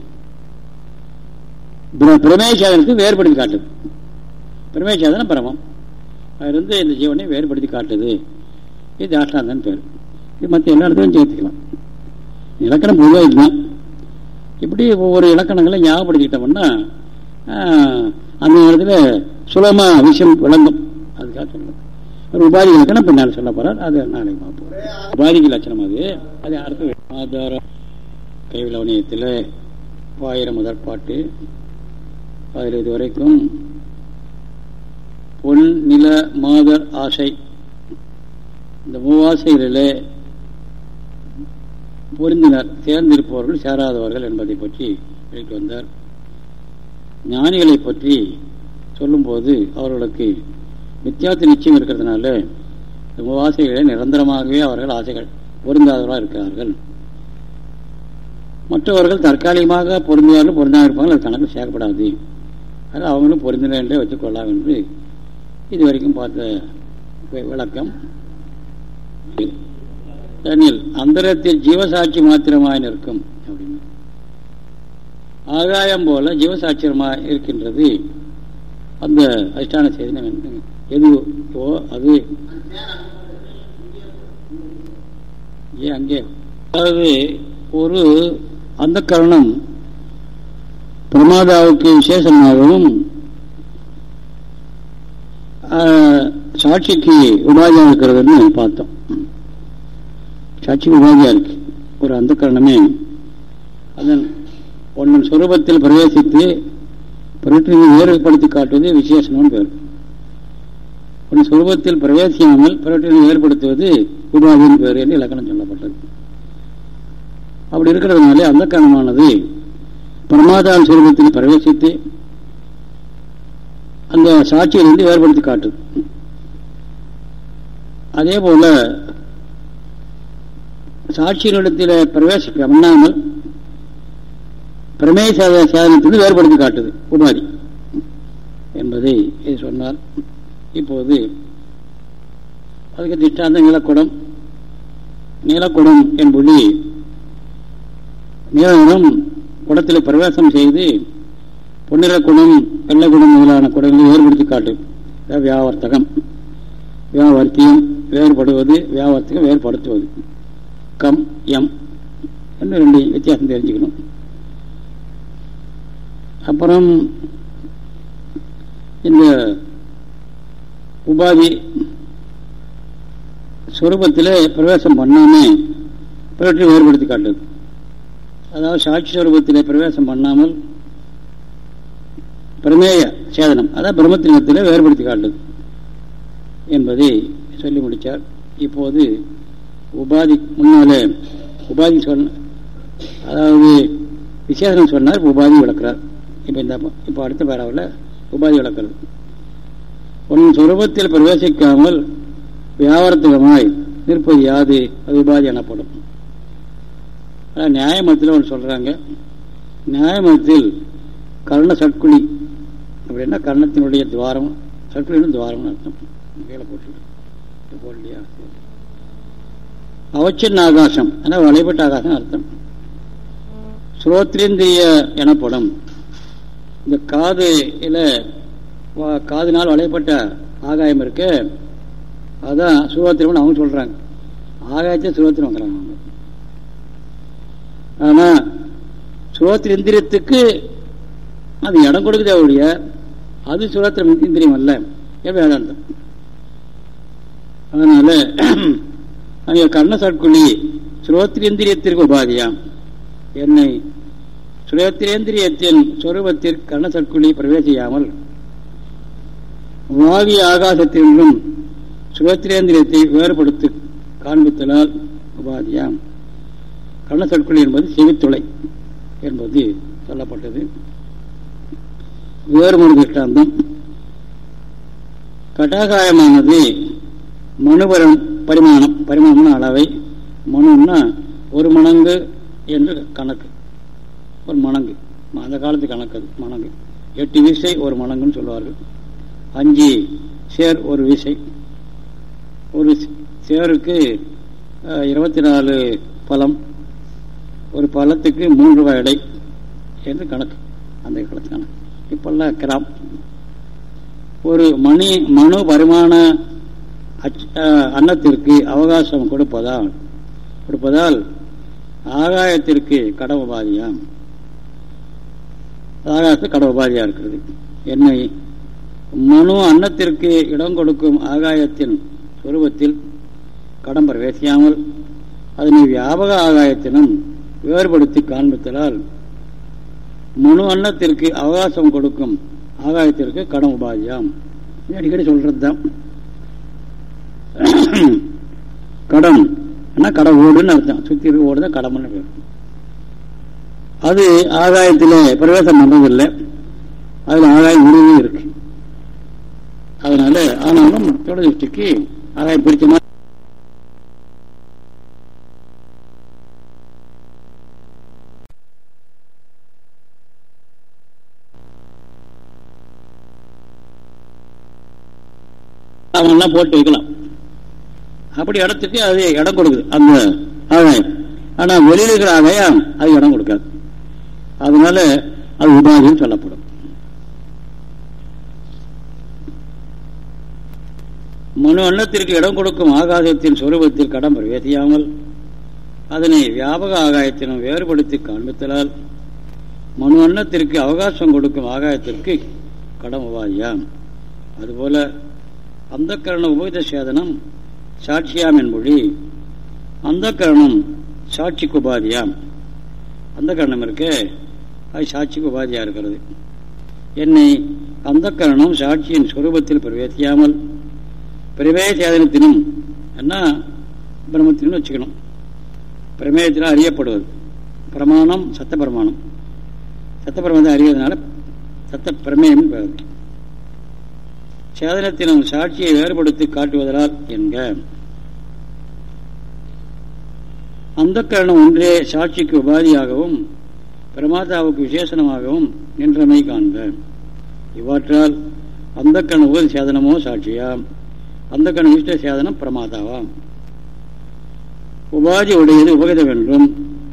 பிர- பிரமேசாதனத்துக்கு வேறுபடுத்தி காட்டுது. பிரமேசாதனம் பிரமம். இருந்து இந்த ஜீவனை வேறுபடுத்தி காட்டுது. இது தாஷ்டாந்தன் பேர். இது மற்ற எல்லா இடத்துலையும் சேர்த்துக்கலாம். இலக்கணம் பொதுவாக இதுதான். இப்படி ஒவ்வொரு இலக்கணங்களை ஞாபகப்படுத்திக்கிட்டோம்னா அந்த இடத்துல சுலபமாக விஷயம் விளங்கும். அதுக்காக சொல்லணும் ஒரு உபாதி இலக்கணம் பின்னால் சொல்ல போறார். அது நாளைக்கு பார்ப்போம். உபாதிக்கு லட்சணம் அது. அது அடுத்து ஆதாரம். கைவிலவனியத்தில் ஆயிரம் முதற் பாட்டு அதில் இது வரைக்கும் பொன் நில மாதர் ஆசை. இந்த மூவாசைகளிலே பொருந்தினர். சேர்ந்திருப்பவர்கள் சேராதவர்கள் என்பதை பற்றி எழுதி வந்தார் ஞானிகளை பற்றி சொல்லும்போது அவர்களுக்கு வித்தியாச நிச்சயம் இருக்கிறதுனால ஆசைகளை நிரந்தரமாகவே அவர்கள் ஆசைகள் பொருந்தாதவர்களாக இருக்கிறார்கள். மற்றவர்கள் தற்காலிகமாக பொருந்தியார்கள் பொருந்தாக இருப்பாங்க அது கணக்கு சேர்க்கப்படாது அது அவங்களும் பொருந்தினே வச்சுக்கொள்ளலாம் என்று இதுவரைக்கும் பார்த்த விளக்கம் தனில் அந்தரத்தில் ஜீவசாட்சி மாத்திரமாய் நிற்கும் அப்படின்னு. ஆகாயம் போல ஜீவசாட்சியமாக இருக்கின்றது. அந்த அதிஷ்டான சேதனம் எதுவோ அது? ஏன் அங்கே. அதாவது ஒரு அந்த கரணம் பிரமாதாவுக்கு விசேஷமாகவும் சாட்சிக்கு உபாதியாக இருக்கிறதுன்னு பார்த்தோம். சாட்சிக்கு உபாதியா இருக்கு ஒரு அந்த கரணமே. அதன் ஒன்றன் சுரூபத்தில் பிரவேசித்து பிரவீட்டினை வேறுபடுத்தி காட்டுவது விசேஷம்னு பேர். ஒன்று சுரூபத்தில் பிரவேசியாமல் பிரவீட்டினை ஏற்படுத்துவது உபாதியின் பேர் என்று இலக்கணம் சொல்லப்பட்டது. அப்படி இருக்கிறதுனாலே அந்த காரணமானது பிரமாதான் சுரூபத்தில் பிரவேசித்து அந்த சாட்சியிலிருந்து வேறுபடுத்தி காட்டுது. அதே போல சாட்சியினிடத்தில் பிரவேசிக்க பண்ணாமல் பிரமேய சாதனத்திலிருந்து வேறுபடுத்தி காட்டுது உபாதி என்பதை சொன்னார் இப்போது அதுக்கு திஷ்டாந்த நிலக்குடம் நீலக்குடம் என்பொழி நீலகுடம் குடத்தில் பிரவேசம் செய்து பொன்னிறக்குடம் குடம் குடம் முதலான குடங்களை வேறுபடுத்தி காட்டும் வியாவர்த்தகம். வியாவர்த்தியம் வேறுபடுவது வியாவர்த்தகம் வேறுபடுத்துவது. கம் எம் என்று ரெண்டு வித்தியாசம் தெரிஞ்சுக்கணும். அப்புறம் இந்த உபாதி சுரூபத்தில் பிரவேசம் பண்ணாமல் பிறற்றை வேறுபடுத்தி காட்டுது அதாவது சாட்சி சுரூபத்தில் பிரவேசம் பண்ணாமல் பிரமேய சேதனம் அதாவது பிரம்மத்தினத்தில் வேறுபடுத்தி காட்டுது என்பதை சொல்லி முடித்தார். இப்போது உபாதி முன்னாலே உபாதி சொன்ன அதாவது விசேஷம் சொன்னார் உபாதி விளக்குறார். இப்போ இந்த இப்போ அடுத்த பேராவில் உபாதி விளக்குறது. உன் சுரூபத்தில் பிரவேசிக்காமல் வியாபாரத்துகமாய் நிற்பது யாது? அது உபாதி எனப்படும். அதான் நியாயமத்தில் ஒன்று சொல்கிறாங்க நியாயமத்தில் கர்ண சட்குழி அப்படின்னா கர்ணத்தினுடைய துவாரம் சட்குழின்னு துவாரம்னு அர்த்தம். கீழே போட்டு போடலையா? அவச்சின் ஆகாசம் ஆனால் வழிபட்ட ஆகாசம் அர்த்தம். ஸ்ரோத்ரேந்திரிய எனப்படும். இந்த காது காதுனால் வளையப்பட்ட ஆகாயம் இருக்கு. அதான் சுரோத்திரம்னு அவங்க சொல்றாங்க. ஆகாயத்தை சுரோத்திரம்ங்கிறாங்க அவங்க. ஆனால் சுரோத்திர இந்திரியத்துக்கு அது இடம் கொடுக்குதே ஒழிய அது சுரோத்திரம் இந்திரியம் அல்ல. வேதாந்தம்? அதனால் அங்கே கண்ண சட்குழி சுரோத்திரேந்திரியத்திற்கு உபாதியாம். என்னை சுரேத்திரேந்திரியத்தின் சொரூபத்தில் கண்ண சட்குழி பிரவேசியாமல் வாவி ஆகாசத்திலும் சுரோத்திரேந்திரியத்தை வேறுபடுத்தி காண்பித்தலால் உபாதியாம். கண்ண சட்குழி என்பது செவித்துளை என்பது சொல்லப்பட்டது. வேறுமொழி திருஷ்டாந்தம் கட்டாகாயமானது மனுபரம் பரிமாணம் பரிமாணம்னா அளவை. மனுன்னா ஒரு மணங்கு என்று கணக்கு. ஒரு மணங்கு. அந்த காலத்து கணக்கு அது மணங்கு. எட்டு விசை ஒரு மணங்குன்னு சொல்லுவார்கள். அஞ்சு சேர் ஒரு விசை. ஒரு சேருக்கு இருபத்தி நாலு பழம். ஒரு பழத்துக்கு மூன்று ரூபாய் எடை என்று கணக்கு. அந்த காலத்து கணக்கு. இப்பெல்லாம் கிராம். ஒரு மணி மனு பரிமாண அன்னத்திற்கு அவகாசம் கொடுப்பதால் கொடுப்பதால் ஆகாயத்திற்கு கடவுபாதியாம் ஆகாசத்து கடவுபாதியா இருக்கிறது. என்னை மனு அன்னத்திற்கு இடம் கொடுக்கும் ஆகாயத்தின் சுரூபத்தில் கடம் பிரவேசியாமல் அதனை வியாபக ஆகாயத்தினும் வேறுபடுத்தி காண்பித்தலால் மனு அன்னத்திற்கு அவகாசம் கொடுக்கும் ஆகாயத்திற்கு கடன் உபாதியாம். அடிக்கடி சொல்றதுதான். கடம் என்ன கடை ஓடுன்னு அர்த்தம். சுத்தி இருக்க ஓடுதான் கடம்னு பேர். அது ஆகாயத்தில் பிரவேசம் பண்றதில்லை. அதுல ஆகாயம் உருவும் இருக்கு. அதனால ஆனாலும் தொடர்ச்சிக்கு ஆகாயம் பிடிச்ச மாதிரி. அவங்கெல்லாம் போட்டு வைக்கலாம். அப்படி இடத்துக்கு அது இடம் கொடுக்குது. அந்த ஆகாயம் ஆனா வெளியில் இருக்கிற ஆகாயம் அது இடம் கொடுக்காது. அதனால அது உபாதின்னு சொல்லப்படும். மனு அன்னத்திற்கு இடம் கொடுக்கும் ஆகாசத்தின் சுரூபத்தில் கடம் பிரவேசியாமல் அதனை வியாபக ஆகாயத்தினும் வேறுபடுத்தி காண்பித்தலால் மனு அன்னத்திற்கு அவகாசம் கொடுக்கும் ஆகாயத்திற்கு கடம் உபாதியாம். அதுபோல அந்த கரண உபகித சேதனம் சாட்சியாம் என்பொழி அந்த கரணம் சாட்சிக்கு உபாதியாம் அந்த கரணம் இருக்கு அது சாட்சிக்கு உபாதியாக இருக்கிறது. என்னை அந்த கரணம் சாட்சியின் சுரூபத்தில் பிரவேசியாமல் பிரவேசேதனத்தினும் என்ன? பிரம்மத்தினும் வச்சுக்கணும். பிரமேயத்தினால் அறியப்படுவது. பிரமாணம் சத்த பிரமாணம். சத்த பிரமாணம் அறிவதனால சத்த பிரமேயம் பெறுது சேதனத்தினம் சாட்சியை வேறுபடுத்தி காட்டுவதால் என்க. அந்த கரணம் ஒன்றே சாட்சிக்கு உபாதியாகவும் பிரமாதாவுக்கு விசேஷனமாகவும் நின்றமை காண்க. இவ்வாற்றால் அந்த கண உபதி சேதனமோ சாட்சியாம் அந்த கண இஷ்ட சேதனம் பிரமாதாவாம் உபாதி உடையது உபகிதம் என்றும்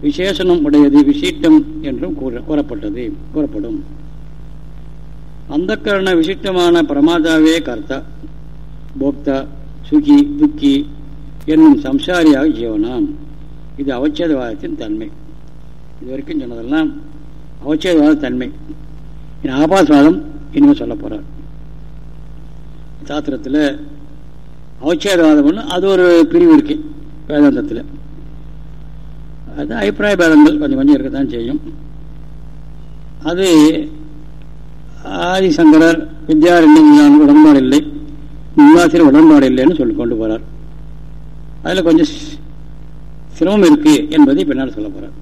விசேஷனம் உடையது விசிட்டம் என்றும் கூறப்பட்டது கூறப்படும். அந்த கரண விசிஷ்டமான பிரமாதாவே கர்த்தா போக்தா சுகி துக்கி என்னும் சம்சாரியாக ஜீவனாம். இது அவச்சேதவாதத்தின் தன்மை. இதுவரைக்கும் சொன்னதெல்லாம் அவச்சேதவாத தன்மை. ஆபாசவாதம் இனிமேல் சொல்ல போகிறார் சாஸ்திரத்தில் ஒன்று அது ஒரு பிரிவு இருக்கு வேதாந்தத்தில். அது அபிப்பிராய பேதங்கள் கொஞ்சம் கொஞ்சம் இருக்கத்தான் செய்யும். அது ஆதிசங்கரர் வித்யாரண்யம் உடன்பாடு இல்லை நிவாசியில் உடன்பாடு இல்லைன்னு சொல்லி கொண்டு போறார். அதில் கொஞ்சம் சிரமம் இருக்கு என்பதை பின்னால் சொல்ல போறார்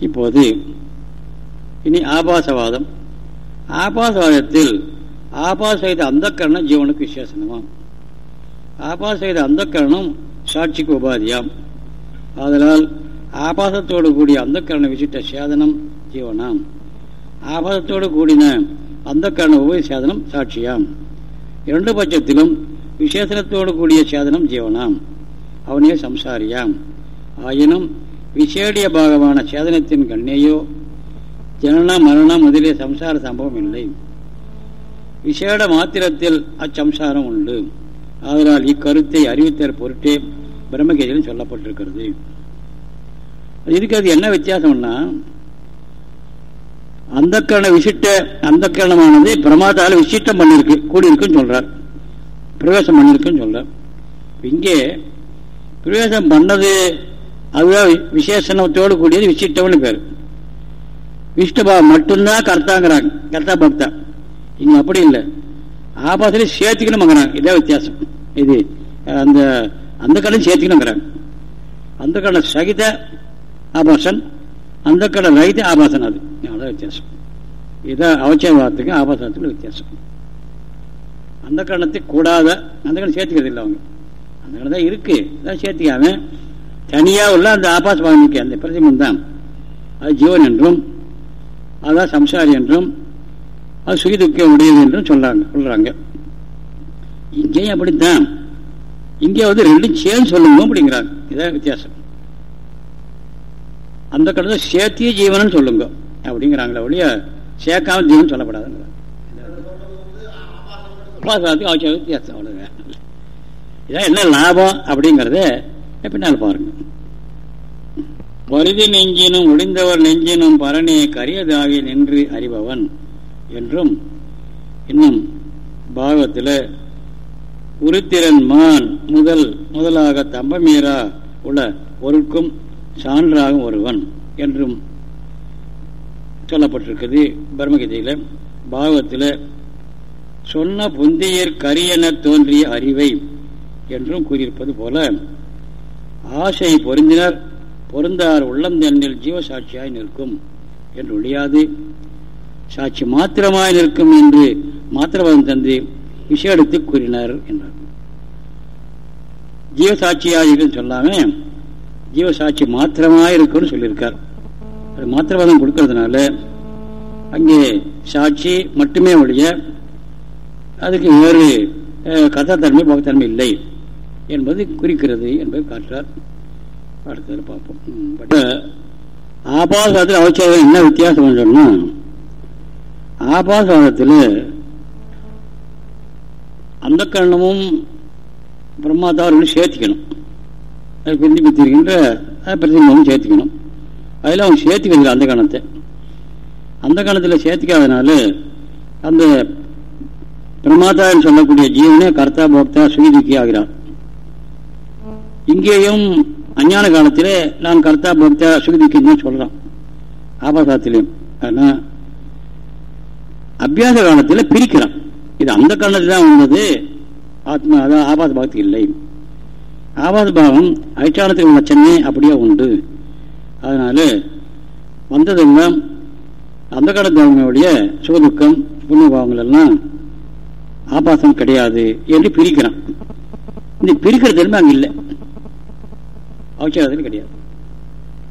இப்போது இனி ஆபாசவாதம். ஆபாசவாதத்தில் ஆபாசகித அந்தக்கரணம் ஜீவனுக்கு விசேஷனமாம் ஆபாசகித அந்தக்கரணம் சாட்சிக்கு உபாதியாம். ஆதலால் ஆபாசத்தோடு கூடிய அந்தக்கரண விசிட்ட சேதனம் ஜீவனாம். ஆபாதத்தோடு கூடின அந்த கரண உபய சேதனம் சாட்சியாம். இரண்டு பட்சத்திலும் விசேஷனத்தோடு கூடிய சேதனம் ஜீவனாம். அவனே சம்சாரியாம். ஆயினும் விசேடிய பாகமான சேதனத்தின் கண்ணேயோ ஜனன மரணம் முதலிய சம்சார சம்பவம் இல்லை. விசேட மாத்திரத்தில் அச்சம்சாரம் உண்டு. ஆதலால் இக்கருத்தை அறிவித்தல் பொருட்டே பிரம்மகேதியில் சொல்லப்பட்டிருக்கிறது. இதுக்கு அது என்ன வித்தியாசம்னா அந்த கரண விசிட்ட அந்த கரணமானது பிரமாதால விசிட்டம் பண்ணிருக்கு கூடியிருக்குன்னு சொல்றார். பிரவேசம் பண்ணிருக்குன்னு சொல்றார். இங்கே பிரவேசம் பண்ணது அதுதான் விசேஷனத்தோடு கூடியது விசிட்டம்னு பேர். விஷ்டபா மட்டும்தான் கர்த்தாங்கிறாங்க கர்த்தா பக்தா. இங்க அப்படி இல்லை. ஆபாசத்துல சேர்த்துக்கணும்ங்கிறாங்க. இதே வித்தியாசம். இது அந்த அந்த கடன் சேர்த்துக்கணுங்கிறாங்க. அந்த கடன் சகித ஆபாசன் அந்த கடை ரகித ஆபாசன் அது. அதான் வித்தியாசம். இதுதான் அவச்சயவாதத்துக்கு ஆபாசத்துக்கு வித்தியாசம். அந்த கணத்தை கூடாத அந்த கணம் சேர்த்துக்கிறது இல்லை அவங்க. அந்த கணம் தான் இருக்கு. அதான் சேர்த்துக்காம தனியாக உள்ள அந்த ஆபாச பாவனைக்கு அந்த பிரதிமம் தான். அது ஜீவன் என்றும் அதான் சம்சாரி என்றும் அது சுகிதுக்க உடையது என்றும் சொல்றாங்க சொல்றாங்க. இங்கேயும் அப்படித்தான். இங்கே வந்து ரெண்டும் சேர்ந்து சொல்லுங்க அப்படிங்கிறாங்க. இதான் வித்தியாசம். அந்த கடத்தை சேர்த்திய ஜீவனம் சொல்லுங்க. அப்படிங்கிறாங்களே ஒழிய சேர்க்காம ஜீவன் சொல்லப்படாதுங்க. அவசியம் வித்தியாசம் இதான் என்ன லாபம் அப்படிங்கறத பின்னால் பாருங்க. பருதி நெஞ்சினும் ஒளிந்தவர் நெஞ்சினும் பரணி கரியதாகி நின்று அறிபவன் என்றும் இன்னும் பாகத்தில் உருத்திரன் மான் முதல் முதலாக தம்பமீரா உள்ள பொருட்கும் சான்றாகும் ஒருவன் என்றும் சொல்லப்பட்டிருக்குது பிரம்மகீதையில். பாகவத்தில் சொன்ன புந்தியர் கரியென தோன்றிய அறிவை என்றும் கூறியிருப்பது போல ஆசை பொருந்தினர் பொருந்தார் உள்ளந்தெண்ணில் ஜீவசாட்சியாய் நிற்கும் என்று ஒழியாது. சாட்சி மாத்திரமாய் நிற்கும் என்று மாத்திரவாதம் தந்து விஷயத்து கூறினார் என்றார். ஜீவசாட்சியாக சொல்லாமல் ஜீவசாட்சி மாத்திரமா இருக்கும்னு சொல்லியிருக்கார். அது மாத்திரவாதம் கொடுக்கறதுனால அங்கே சாட்சி மட்டுமே ஒழிய அதுக்கு வேறு கதாத்தன்மை போகத்தன்மை இல்லை என்பது குறிக்கிறது என்பதை காட்டுறார். அடுத்ததில் பார்ப்போம். ஆபாசத்தில் அவசியம் என்ன வித்தியாசம் சொன்னால் ஆபாசவாதத்தில் அந்த கரணமும் பிரம்மாதாவர்களும் சேர்த்திக்கணும். அது பிரிஞ்சு பித்திருக்கின்ற பிரதிபிம்பமும் சேர்த்துக்கணும். அதில் அவங்க சேர்த்துக்கிறது அந்த காலத்தை அந்த காலத்தில் சேர்த்திக்காதனால அந்த பிரமாதான்னு சொல்லக்கூடிய ஜீவனே கர்த்தா போக்தா சுகிதிக்கு ஆகிறான் இங்கேயும் அஞ்ஞான காலத்திலே நான் கர்த்தா போக்தா சுகிதிக்குன்னு சொல்கிறான் ஆபாசத்திலையும் ஆனால் அபியாச காலத்தில் பிரிக்கிறான். இது அந்த காலத்தில் தான் வந்தது. ஆத்மா அதான் ஆபாச பாகத்துக்கு இல்லை. ஆபாத பாவம் அதிஷ்டானத்துக்கு உள்ள சென்னை அப்படியே உண்டு. அதனால வந்ததெல்லாம் அந்த காலத்தவங்களுடைய சுகதுக்கம் புண்ணிய பாவங்கள் எல்லாம் ஆபாசம் கிடையாது என்று பிரிக்கிறான். இந்த பிரிக்கிற தன்மை அங்கே இல்லை. அவசியத்தில் கிடையாது.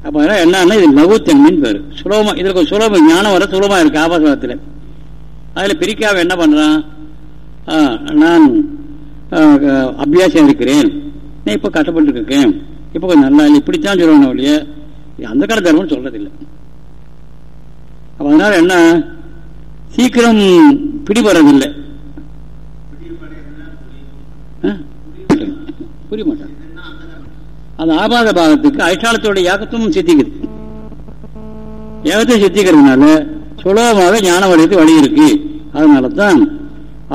அப்ப என்னன்னா இது லகுத்தன்மைன்னு பேரு. சுலபமா கொஞ்சம் சுலபம் ஞானம் வர சுலபமா இருக்கு ஆபாசத்தில். அதில் பிரிக்காம என்ன பண்றான்? நான் அபியாசம் இருக்கிறேன். நான் இப்போ கஷ்டப்பட்டு இருக்கேன் இப்போ கொஞ்சம் நல்லா இல்லை. இப்படித்தான் சொல்லணும் ஒழிய அந்த கால தர்மம் சொல்றதில்லை. அப்ப அதனால என்ன? சீக்கிரம் பிடிபடுறதில்லை புரிய மாட்டான் அந்த ஆபாத பாகத்துக்கு அதிஷ்டாலத்தோட யாக்கத்துவம் சித்திக்குது. ஏகத்தை சித்திக்கிறதுனால சுலபமாக ஞான வடிவத்துக்கு வழி இருக்கு. அதனால தான்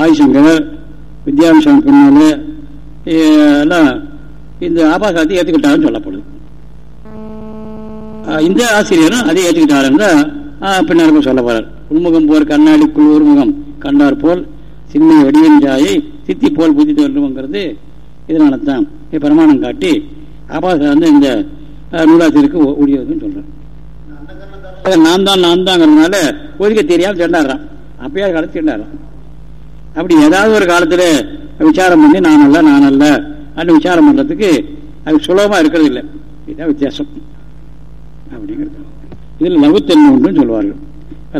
ஆயுசங்கர் வித்யாபிஷன் பின்னால எல்லாம் இந்த ஆபாசத்தை ஏற்றுக்கிட்டாருன்னு சொல்லப்படுது. இந்த ஆசிரியரும் அதை ஏற்றுக்கிட்டாருன்னு தான் பின்னர் சொல்ல போறார். உள்முகம் போர் கண்ணாடிக்குள் உருமுகம். கண்டார் போல் சின்ன வடிவஞ்சாயை சித்தி போல் புத்தி தோன்றுங்கிறது இதனால தான் பிரமாணம் காட்டி ஆபாசம் வந்து இந்த நூலாசிரியருக்கு ஒழியதுன்னு சொல்றேன் நான் தான் நான் தாங்கிறதுனால ஒதுக்க தெரியாமல் திண்டாடுறான் அப்பயார் காலத்து திண்டாடுறான் அப்படி ஏதாவது ஒரு காலத்தில் விசாரம் பண்ணி நான் அல்ல நான் அல்ல அப்படின்னு விசாரம் பண்றதுக்கு அது சுலபமா இருக்கிறது இல்லை இதுதான் வித்தியாசம். அப்படிங்கிறது. இதில் லகுத்தன்மை உண்டுன்னு சொல்லுவார்கள்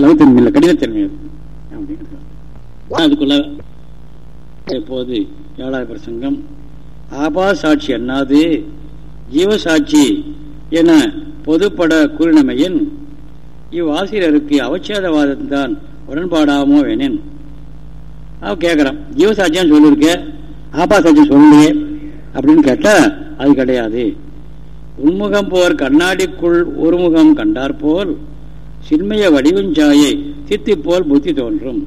லகுத்தன்மை இல்லை கடினத்தன்மை அது. அப்படிங்கிறது. அதுக்குள்ள இப்போது ஏழாவது பிரசங்கம் ஆபா சாட்சி என்னாது ஜீவசாட்சி என பொதுப்பட கூறினமையின் இவ்வாசிரியருக்கு அவச்சேதவாதம் தான் உடன்பாடாமோ வேணேன் அவ கேட்கறான் ஜீவசாட்சியான்னு சொல்லியிருக்க ஆபா சாட்சியம் சொல்லலையே அப்படின்னு கேட்டா அது கிடையாது. உன்முகம் போர் கண்ணாடிக்குள் ஒருமுகம் கண்டார் போல் சின்மய வடிவஞ்சாயை சித்தி போல் புத்தி தோன்றும்.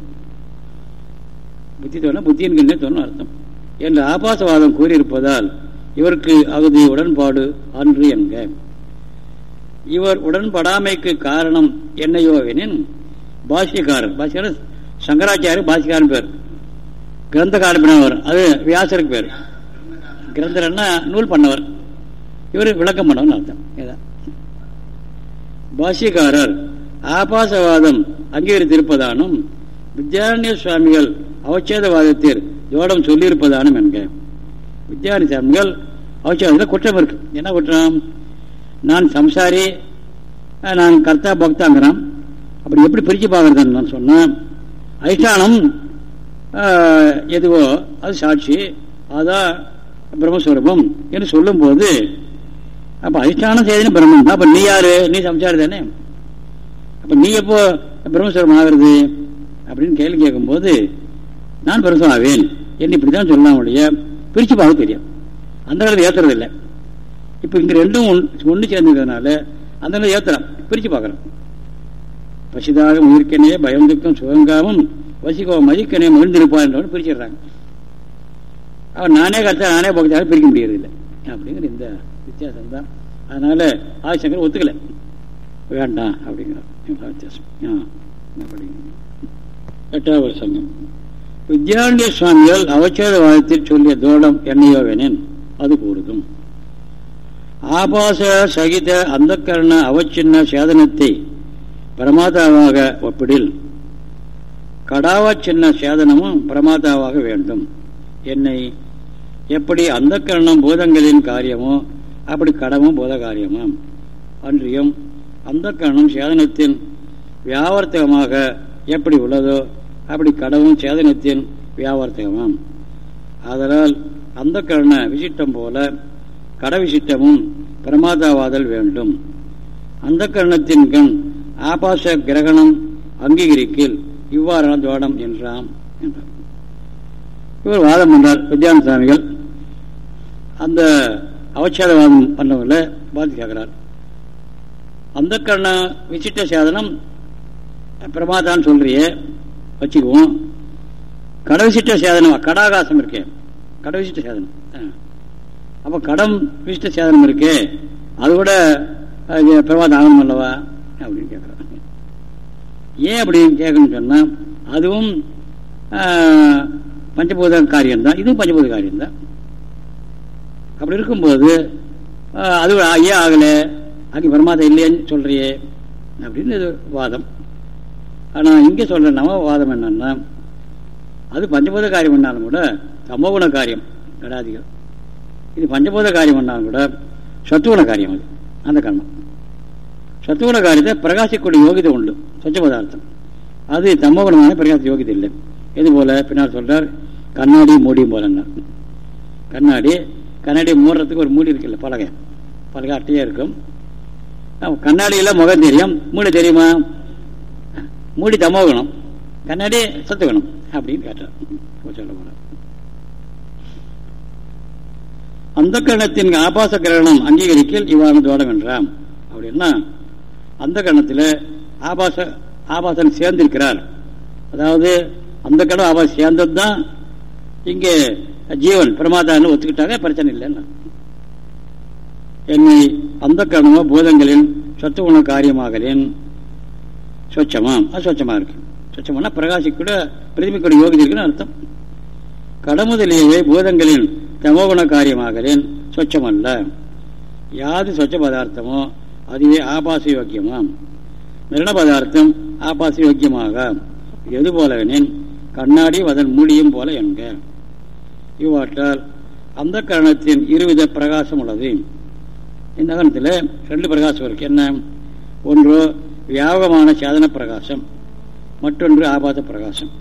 புத்தி தோன்ற புத்தி என்கின்ற தோன்றும் அர்த்தம். என்று ஆபாசவாதம் கூறியிருப்பதால் இவருக்கு அகுதி உடன்பாடு அன்று என்க. இவர் உடன்படாமைக்கு காரணம் என்னையோவெனின் பாஷ்யக்காரர் பாஷ்யக்காரர் சங்கராச்சாரிய பாஷ்யக்காரன் பேர். கிரந்தகாரன் அவர் அது வியாசருக்கு பேர். கிரந்தரன்னா நூல் பண்ணவர். இவர் விளக்கம் பண்ணவர் அர்த்தம். இதான் பாஷ்யக்காரர் ஆபாசவாதம் அங்கீகரித்திருப்பதானும் வித்யாரண்ய சுவாமிகள் அவச்சேதவாதத்தில் ஜோடம் சொல்லியிருப்பதானும் என்க. வித்யாரண்ய சுவாமிகள் அவச்சேதத்தில் குற்றம் இருக்கு. என்ன குற்றம்? நான் சம்சாரி நான் கர்த்தா பக்தாங்கிறான். அப்படி எப்படி பிரிச்சு பார்க்கறதுன்னு நான் சொன்னேன். அதிஷ்டானம் எதுவோ அது சாட்சி. அதான் பிரம்மஸ்வரூபம் என்று சொல்லும் போது அப்ப அதிஷ்டானம் செய்தனே பிரம்மன். தான் அப்ப நீ யாரு? நீ சம்சாரி தானே? அப்ப நீ எப்போ பிரம்மஸ்வரம் ஆகிறது? அப்படின்னு கேள்வி கேட்கும்போது நான் பிரம்மஸ்வரம் ஆவேன் என்ன இப்படிதான் சொல்லலாம் உடைய பிரிச்சு பார்க்க தெரியும். அந்த காலத்தில் ஏத்துறது இல்லை. இப்ப இங்க ரெண்டும் ஒன்று சேர்ந்துக்கிறதுனால அந்த ஏத்துறான் பிரிச்சு பார்க்கறான் பசிதாக உயிர்க்கனே பயம் துக்கம் சுகங்காமம் வசிக்கோ மதிக்கனே மகிழ்ந்திருப்பான் என்றவன் பிரிச்சிடுறாங்க. நானே கருத்தா நானே பக்தாக பிரிக்க முடியறது இல்லை அப்படிங்கிற இந்த வித்தியாசம் தான் அதனால ஆதிசங்கர் ஒத்துக்கல. வேண்டாம் அப்படிங்கிற வித்தியாசம். எட்டாவது சங்கம். வித்யாரண்ய சுவாமிகள் அவச்சேதவாதத்தில் சொல்லிய தோடம் என்னையோவெனின் அது கூறுதும் ஆபாச சகித அந்த கரண அவச்சின்ன சேதனத்தை பிரமாதாவாக ஒப்பிடில். கடாவச்சின்ன சின்ன சேதனமும் பிரமாதாவாக வேண்டும். என்னை எப்படி அந்த கரணம் பூதங்களின் காரியமோ அப்படி கடமும் பூத காரியமும் அன்றியும் அந்த கரணம் சேதனத்தின் வியாவர்த்தகமாக எப்படி உள்ளதோ அப்படி கடவும் சேதனத்தின் வியாவர்த்தகமாம் அதனால் அந்த கரண விசிட்டம் போல கட விசிட்டமும் பிரமாதாவாதல் வேண்டும். அந்த கரணத்தின் கண் ஆபாச கிரகணம் அங்கீகரிக்கில் இவ்வாறான தோடம் என்றாம் என்றார். இவர் வாதம் பண்ணார் வித்யான சுவாமிகள் அந்த அவச்சேதவாதம் பண்ணவங்கள பார்த்து கேட்கிறார். அந்த கண்ண விசிட்ட சாதனம் பிரமாதான்னு சொல்றியே வச்சுக்குவோம். கடவிசிட்ட சேதனம்? கடாகாசம் இருக்கே. கடவிசிட்ட சேதனம். அப்ப கடம் விசிட்ட சேதனம் இருக்கே. அது கூட பிரமாதம் ஆகணும் அல்லவா அப்படின்னு கேட்கறாங்க ஏன் அப்படின்னு கேட்கணும்னு சொன்னா அதுவும் பஞ்சபூத காரியம்தான் இதுவும் பஞ்சபூத காரியம்தான் அப்படி இருக்கும்போது அது ஏன் ஆகலை. அங்கே பிரமாதம் இல்லைன்னு சொல்றியே. அப்படின்னு இது வாதம். ஆனால் இங்கே சொல்ற நம்ம வாதம் என்னன்னா அது பஞ்சபூத காரியம் பண்ணாலும் கூட தமோகுண காரியம். கடாதிகள் இது பஞ்சபூத காரியம் பண்ணாலும் கூட சத்துகுண காரியம் அது. அந்த கர்மம். சத்துகுண காரியத்தை பிரகாசிக்கூடிய யோகிதை உண்டு. சொச்ச பதார்த்தம் அது தமோகுணமான பிரகாச யோகிதை இல்லை. இது போல? பின்னால் சொல்றார் கண்ணாடி மூடியும் போல கண்ணாடி கண்ணாடி மூடுறதுக்கு ஒரு மூடி இருக்குல்ல பலகை. பலகை அட்டையே இருக்கும் கண்ணாடியில முகம் தெரியும். மூடி தெரியுமா? மூடி தமோகணும் கண்ணாடி சத்துக்கணும். அப்படின்னு கேட்டார். சொல்ல போற அந்த கரணத்தின் ஆபாச கிரகணம் அங்கீகரிக்கல் இவ்வாறு தோடம் என்றாம். அப்படின்னா அந்த கணத்தில் ஆபாச ஆபாசன் சேர்ந்திருக்கிறார். அதாவது அந்த கடம் ஆபாசம் சேர்ந்தது தான் இங்கே ஜீவன் பிரமாதான்னு ஒத்துக்கிட்டாங்க பிரச்சனை இல்லைன்னா. என்னை அந்த கணமோ பூதங்களின் சொத்து உணவு காரியமாகலேன். சொச்சமாம். அது சொச்சமாக இருக்கு. சொச்சமானா பிரகாசிக்கூட பிரதிபிக்கூட யோகி இருக்குன்னு அர்த்தம். கடமுதலேயே பூதங்களின் தமோகுண காரியமாகலேன். சொச்சமல்ல. யாது சொச்ச பதார்த்தமோ அதுவே ஆபாச யோக்கியமாம். மிரண பதார்த்தம் ஆபாச யோக்கியமாக. எது போலவெனின் கண்ணாடி அதன் மூடியும் போல என்க. இவ்வாற்றால் அந்த கரணத்தின் இருவித பிரகாசம் உள்ளது. இந்த கரணத்தில் ரெண்டு பிரகாசம் இருக்கு. என்ன? ஒன்று வியாபகமான சாதன பிரகாசம் மற்றொன்று ஆபாத பிரகாசம்.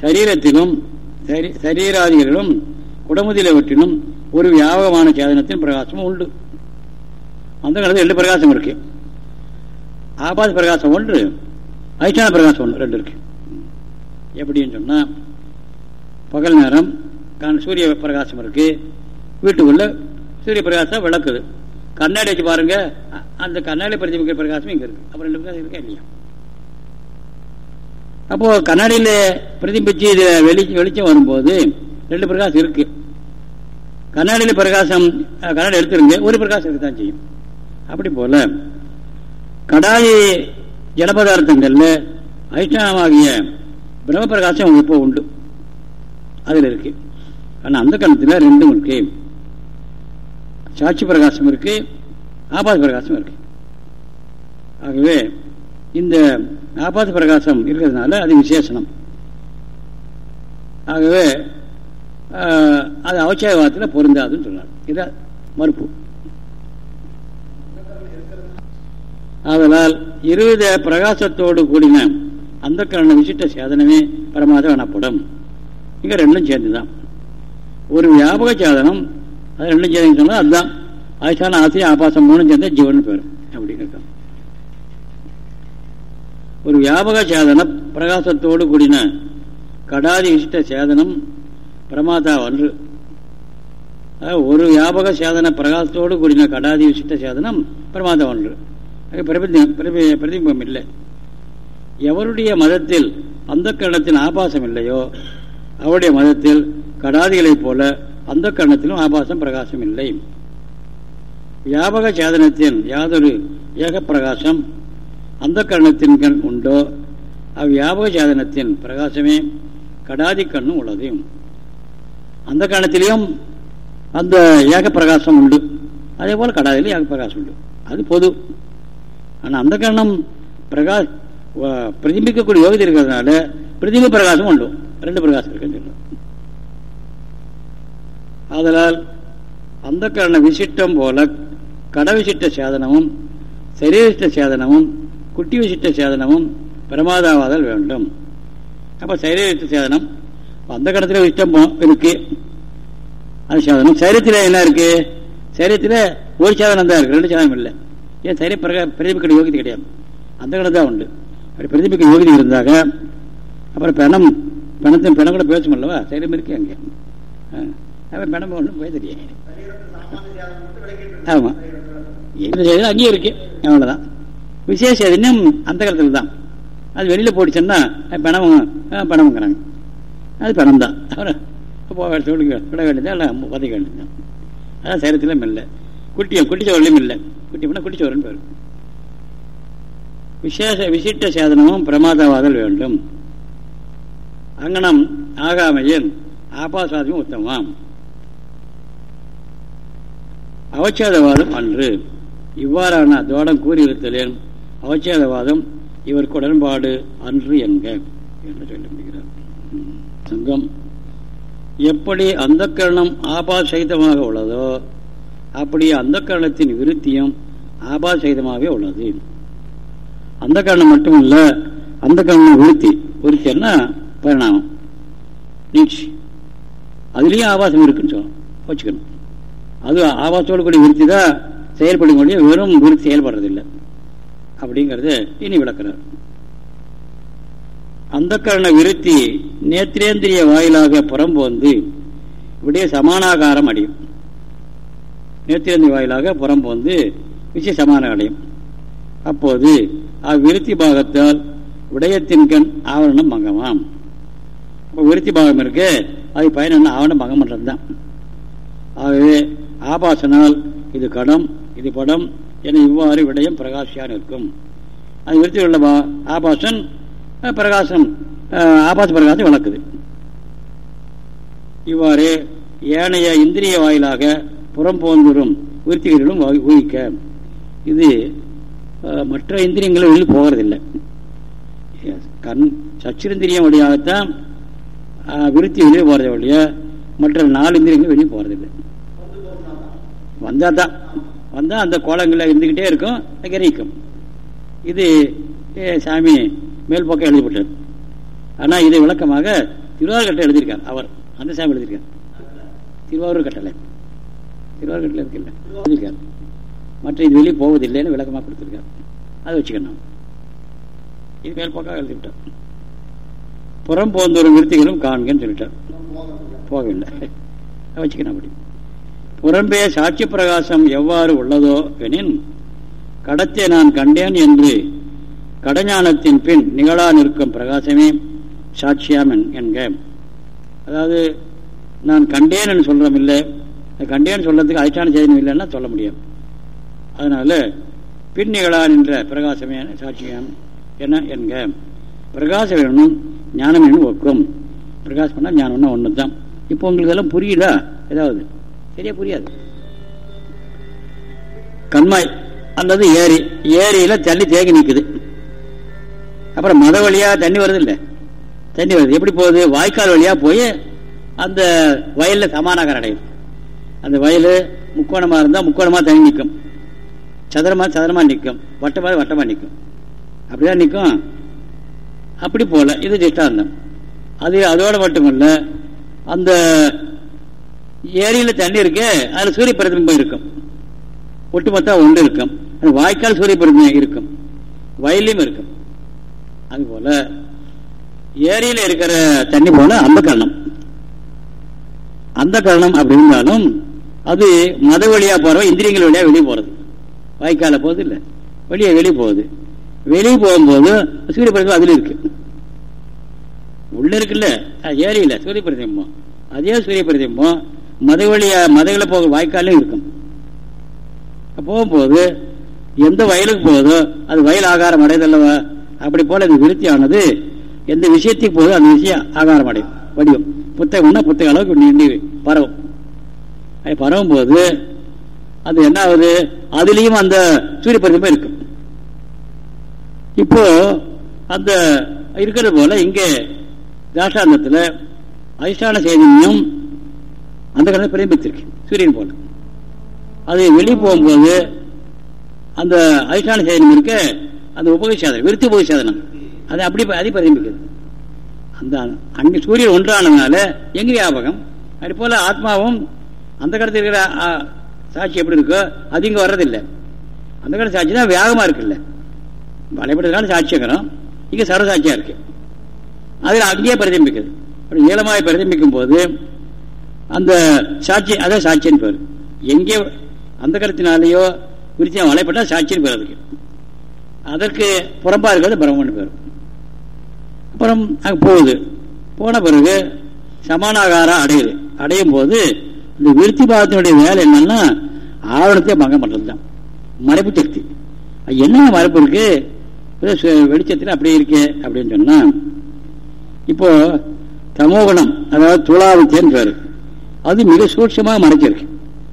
சரீரத்திலும் சரீராதிகளிலும் குடமுதிலவற்றிலும் ஒரு வியாபகமான சாதனத்தின் பிரகாசமும் உண்டு. அந்த காலத்தில் ரெண்டு பிரகாசம் இருக்கு. ஆபாத பிரகாசம் ஒன்று அதிஷ்டான பிரகாசம் ஒன்று ரெண்டு இருக்கு. எப்படின்னு சொன்னால் பகல் நேரம் சூரிய பிரகாசம் இருக்கு. வீட்டுக்குள்ள சூரிய பிரகாசம் விளக்குது. கண்ணாடி வச்சு பாருங்க அந்த கண்ணாடி பிரதிபிக்கிற பிரகாசம் இங்க இருக்கு. அப்புறம் ரெண்டு பிரகாசம் இருக்கா இல்லையா? அப்போ கண்ணாடியில பிரதிபிச்சு இது வெளி வெளிச்சம் வரும்போது ரெண்டு பிரகாசம் இருக்கு. கண்ணாடியில பிரகாசம் கண்ணாடி எடுத்துருங்க ஒரு பிரகாசம் இருக்குதான் செய்யும். அப்படி போல கடாயி ஜலபதார்த்தங்கள்ல அதிஷ்டானமாகிய பிரம்ம பிரகாசம் இப்போ உண்டு. அதில் இருக்கு. ஆனால் அந்த காலத்துல ரெண்டும் இருக்கு. சாட்சி பிரகாசம் இருக்கு ஆபாத பிரகாசம் இருக்கு. ஆகவே இந்த ஆபாத பிரகாசம் இருக்கிறதுனால அது விசேஷனம். ஆகவே அது அவச்சயவாதத்தில் பொருந்தாதுன்னு சொன்னார். இத மறுப்பு. அதனால் இருவித பிரகாசத்தோடு கூடின அந்த கரண விசிட்ட சேதனமே பரமாதம் எனப்படும் இங்க ரெண்டும் சேர்ந்துதான். ஒரு வியாபக சாதனம் அது ரெண்டும் சேர்ந்து சொன்னால் அதுதான். ஆயுஷான ஆசை ஆபாசம் மூணு சேர்ந்த ஜீவன் பேரும் அப்படின்னு ஒரு வியாபக சேதன பிரகாசத்தோடு கூடின கடாதி இஷ்ட சேதனம் பிரமாதா ஒன்று. ஒரு வியாபக சேதன பிரகாசத்தோடு கூடின கடாதி விசிட்ட சேதனம் பிரமாதம் ஒன்று. பிரதிபிம்பம் இல்லை. எவருடைய மதத்தில் அந்த கரணத்தின் ஆபாசம் இல்லையோ அவருடைய மதத்தில் கடாதிகளைப் போல அந்த கண்ணத்திலும் ஆபாசம் பிரகாசம் இல்லை. வியாபக சேதனத்தின் யாதொரு ஏக பிரகாசம் அந்த கரணத்தின் கண் உண்டோ? அவ்வியாபக சேதனத்தின் பிரகாசமே கடாதி கண்ணும் உள்ளது. அந்த கண்ணத்திலையும் அந்த ஏக பிரகாசம் உண்டு. அதே போல் கடாதிலும் ஏக பிரகாசம் உண்டு. அது பொது. ஆனால் அந்த கண்ணம் பிரகாஷ் பிரதிபிக்கக்கூடிய யோகத்தை இருக்கிறதுனால பிரதிப பிரகாசம் உண்டு. ரெண்டு பிரகாசம் அதனால் ஆதலால் அந்த கரண விசிட்டம் போல கடவிசிட்ட சேதனமும் சரீரசிட்ட சேதனமும் குட்டி விசிட்ட சேதனமும் பிரமாதாவாதல் வேண்டும். அப்ப சரீரசிட்ட சேதனம் அந்த கடத்துல விசிட்டம் இருக்கு. அது சேதனம் சரீரத்தில் என்ன இருக்கு? சரீரத்தில் ஒரு சேதனம் தான் இருக்கு ரெண்டு சேதனம் இல்லை. ஏன் சரி பிரக பிரதிபிக்கிற யோகிதை கிடையாது. அந்த கடை தான் உண்டு. அப்படி பிரதிபிக்க யோகிதை இருந்தாக அப்புறம் பிணம் பிணத்தின் பிணம் கூட பேசும் அல்லவா சரீரம் இருக்கு அங்கே. அவன் பிணம்பு ஒன்றும் போய் தெரியும். ஆமாம் எந்த செய்தி அங்கேயும் இருக்கு. அவ்வளோதான் விசேஷ இன்னும் அந்த காலத்தில் தான் அது வெளியில் போட்டுச்சுன்னா பிணம் பிணம்ங்கிறாங்க அது பிணம் தான் அப்புறம் சொல்லுங்க விட வேண்டியதான் இல்லை பதவி வேண்டியதான் அதான் சேரத்திலும் இல்லை. குட்டியும் குட்டி இல்லை. குட்டி பண்ணால் குட்டி சோறுன்னு பேர். விசேஷ விசிட்ட சேதனமும் பிரமாதவாதல் வேண்டும். அங்கனம் ஆகாமையின் ஆபாசாதியும் உத்தமம். அவச்சேதவாதம் அன்று. இவ்வாறான தோடம் கூறியிருத்தலேன் அவச்சேதவாதம் இவருக்கு உடன்பாடு அன்று என்க என்று சொல்ல முடிகிறார் சங்கம் எப்படி அந்த கரணம் ஆபாசகிதமாக உள்ளதோ அப்படி அந்த கரணத்தின் விருத்தியும் ஆபாசகிதமாகவே உள்ளது. அந்த கரணம் மட்டுமல்ல அந்த கரணம் விருத்தி விருத்தின்னா பரிணாமம். நீட்சி. அதுலேயும் ஆபாசம் இருக்குன்னு சொல்லணும் வச்சுக்கணும். அது ஆபாசத்தோடு கூடிய விருத்தி தான் செயல்படும் கூடிய வெறும் விருத்தி செயல்படுறதில்லை. அப்படிங்கிறது இனி விளக்கிறார். அந்த கரண விருத்தி நேத்திரேந்திரிய வாயிலாக புறம்போந்து இப்படியே சமானாகாரம் அடையும். நேத்திரேந்திரிய வாயிலாக புறம்போந்து விஷய சமானம் அடையும். அப்போது அவ்விருத்தி பாகத்தால் விடயத்தின் கண் ஆவரணம் மங்கமாம் இப்போ விருத்தி பாகம் இருக்கு அது பயன் என்ன? ஆவணம் பங்கம் பண்ணுறது தான். ஆகவே ஆபாசனால் இது கடம் இது படம் என இவ்வாறு விடயம் பிரகாசியாக இருக்கும் அது விருத்தி உள்ள ஆபாசன் பிரகாசம் ஆபாச பிரகாசம் வளர்க்குது இவ்வாறு ஏனைய இந்திரிய வாயிலாக புறம் போந்துரும் விருத்திகளிலும் ஊகிக்க. இது மற்ற இந்திரியங்களை வெளியில் போகிறதில்லை. கண் சச்சிரந்திரியம் வழியாகத்தான் விருத்தி வெளியே போகிறத வழிய மற்ற நாலு இந்திரியங்கள் வெளியே போகிறதில்லை வந்தால் தான் வந்தால் அந்த கோலங்களில் இருந்துக்கிட்டே இருக்கும் கிரகிக்கும் இது சாமி மேல் பக்கம் எழுதிப்பட்டார் ஆனால் இதை விளக்கமாக திருவாரூர் கட்டளை எழுதியிருக்கார் அவர். அந்த சாமி எழுதியிருக்கார். திருவாரூர் கட்டளை. திருவாரூர் கட்டளை இருக்குல்ல எழுதியிருக்கார். மற்ற இது வெளியே போவதில்லைன்னு விளக்கமாக கொடுத்துருக்கார். அதை வச்சுக்கணும் இது மேல் பக்கம் எழுதிவிட்டார். புறம் போந்தோறும் விருத்திகளும் காண்கன்னு சொல்லிட்டார். போகவில்லை. வச்சுக்கணும் அப்படி. புறம்பே சாட்சி பிரகாசம் எவ்வாறு உள்ளதோ எனின் கடத்தை நான் கண்டேன் என்று கடஞானத்தின் பின் நிகழா நிற்கும் பிரகாசமே சாட்சியாம் என்க. அதாவது நான் கண்டேன் சொல்றோம் இல்லை கண்டேன்னு சொல்றதுக்கு அதிஷ்டான செய்தி இல்லைன்னா சொல்ல முடியும் அதனால பின் நிகழா நின்ற பிரகாசமே சாட்சியாம் என்ன என்க. பிரகாசம் வேணும் ஞானம் வேணும் ஒக்கும். பிரகாசம் பண்ணால் ஞானம்னா ஒன்று தான் இப்போ உங்களுக்கு இதெல்லாம் புரியுதா? ஏதாவது? சரியா புரியாது கண்மாய் அல்லது ஏரி ஏரியில தண்ணி தேங்கி நிற்குது அப்புறம் மத வழியா தண்ணி வருது இல்லை தண்ணி வருது. எப்படி போகுது? வாய்க்கால் வழியா போய் அந்த வயல்ல சமானாகாரம் அடையும். அந்த வயல் முக்கோணமா இருந்தா முக்கோணமா தண்ணி நிற்கும் சதுரமா சதுரமா நிற்கும் வட்டமா வட்டமா நிற்கும் அப்படிதான் நிற்கும் அப்படி போல. இது திஷ்டாந்தம். அது அதோட மட்டுமல்ல அந்த ஏரியில தண்ணி இருக்கு அதுல சூரிய பிரதிபிம்பம் இருக்கும். ஒட்டுமொத்தம் ஒன்று இருக்கும். அது வாய்க்கால் சூரிய பிரதிபிம்பம் இருக்கும். வயலையும் இருக்கும். அது போல ஏரியில இருக்கிற தண்ணி போல அந்த கரணம். அந்த கரணம் அப்படி இருந்தாலும் அது மத வழியா போறோம் இந்திரியங்கள் வழியா வெளியே போறது. வாய்க்கால போகுது இல்ல? வெளியே வெளியே போகுது. வெளியே போகும்போது சூரிய பிரதிபம் அதுல இருக்கு. உள்ள இருக்குல்ல? ஏரியில சூரிய பிரதிபம் அதே சூரிய பிரதிபம் மத வழியா மதகளை போக வாய்க்காலும் இருக்கும். போகும்போது எந்த வயலுக்கு போகுதோ அது வயல் ஆகாரம் அடையதல்லவா அப்படி போல இந்த விருத்தியானது. எந்த விஷயத்துக்கு போகுதோ அந்த விஷயம் ஆகாரம் அடையும் வடிவம். புத்தகம்னா புத்தக அளவுக்கு நீண்டி பரவும். அது பரவும் போது அது என்ன ஆகுது? அதுலேயும் அந்த சூரிய பிரதிபம் இருக்கும் இப்போ அந்த இருக்கிறது போல இங்கே தாஷாந்தத்தில் அதிஷ்டான செய்தியும் அந்த கடனை பிரதிபித்திருக்கு சூரியன் போல. அது வெளியே போகும்போது அந்த அதிஷ்டான சேதனம் இருக்க அந்த உபகசாதனம் விருத்தி உபகை சாதனம் அது அப்படி அதை பிரதிபிக்குது அந்த அங்கே சூரியன் ஒன்றானதுனால எங்க வியாபகம்? அது போல ஆத்மாவும் அந்த கடத்தில் இருக்கிற சாட்சி எப்படி இருக்கோ அது இங்கே வர்றதில்லை. அந்த கடை சாட்சி தான் வேகமாக இருக்குல்ல. வளைபடுறதுனால இருக்கிறோம் இங்கே சர்வசாட்சியாக இருக்கு. அதில் அங்கேயே பிரதிபிக்குது அப்படி நீளமாக பிரதிபிக்கும் போது அந்த சாட்சி அதான் சாட்சியின் பேர். எங்கே அந்த கருத்தினாலேயோ விரிச்சியம் வளைப்பட்டால் சாட்சியின் பேர் அதுக்கு. அதற்கு புறம்பா இருக்கிறது பிரம்மன் பேர். அப்புறம் அங்கே போகுது. போன பிறகு சமானாகாரம் அடையுது. அடையும் போது இந்த விருத்தி பாகத்தினுடைய வேலை என்னன்னா ஆவணத்தை பங்கம் பண்ணுறது தான் மறைப்பு சக்தி என்ன மறைப்பு இருக்கு? வெளிச்சத்தில் அப்படியே இருக்கு அப்படின்னு சொன்னா இப்போ தமோகுணம் அதாவது துளாவித்தேன்னு பேரு. அது மிக சூட்சமாக மறைச்சிருக்கு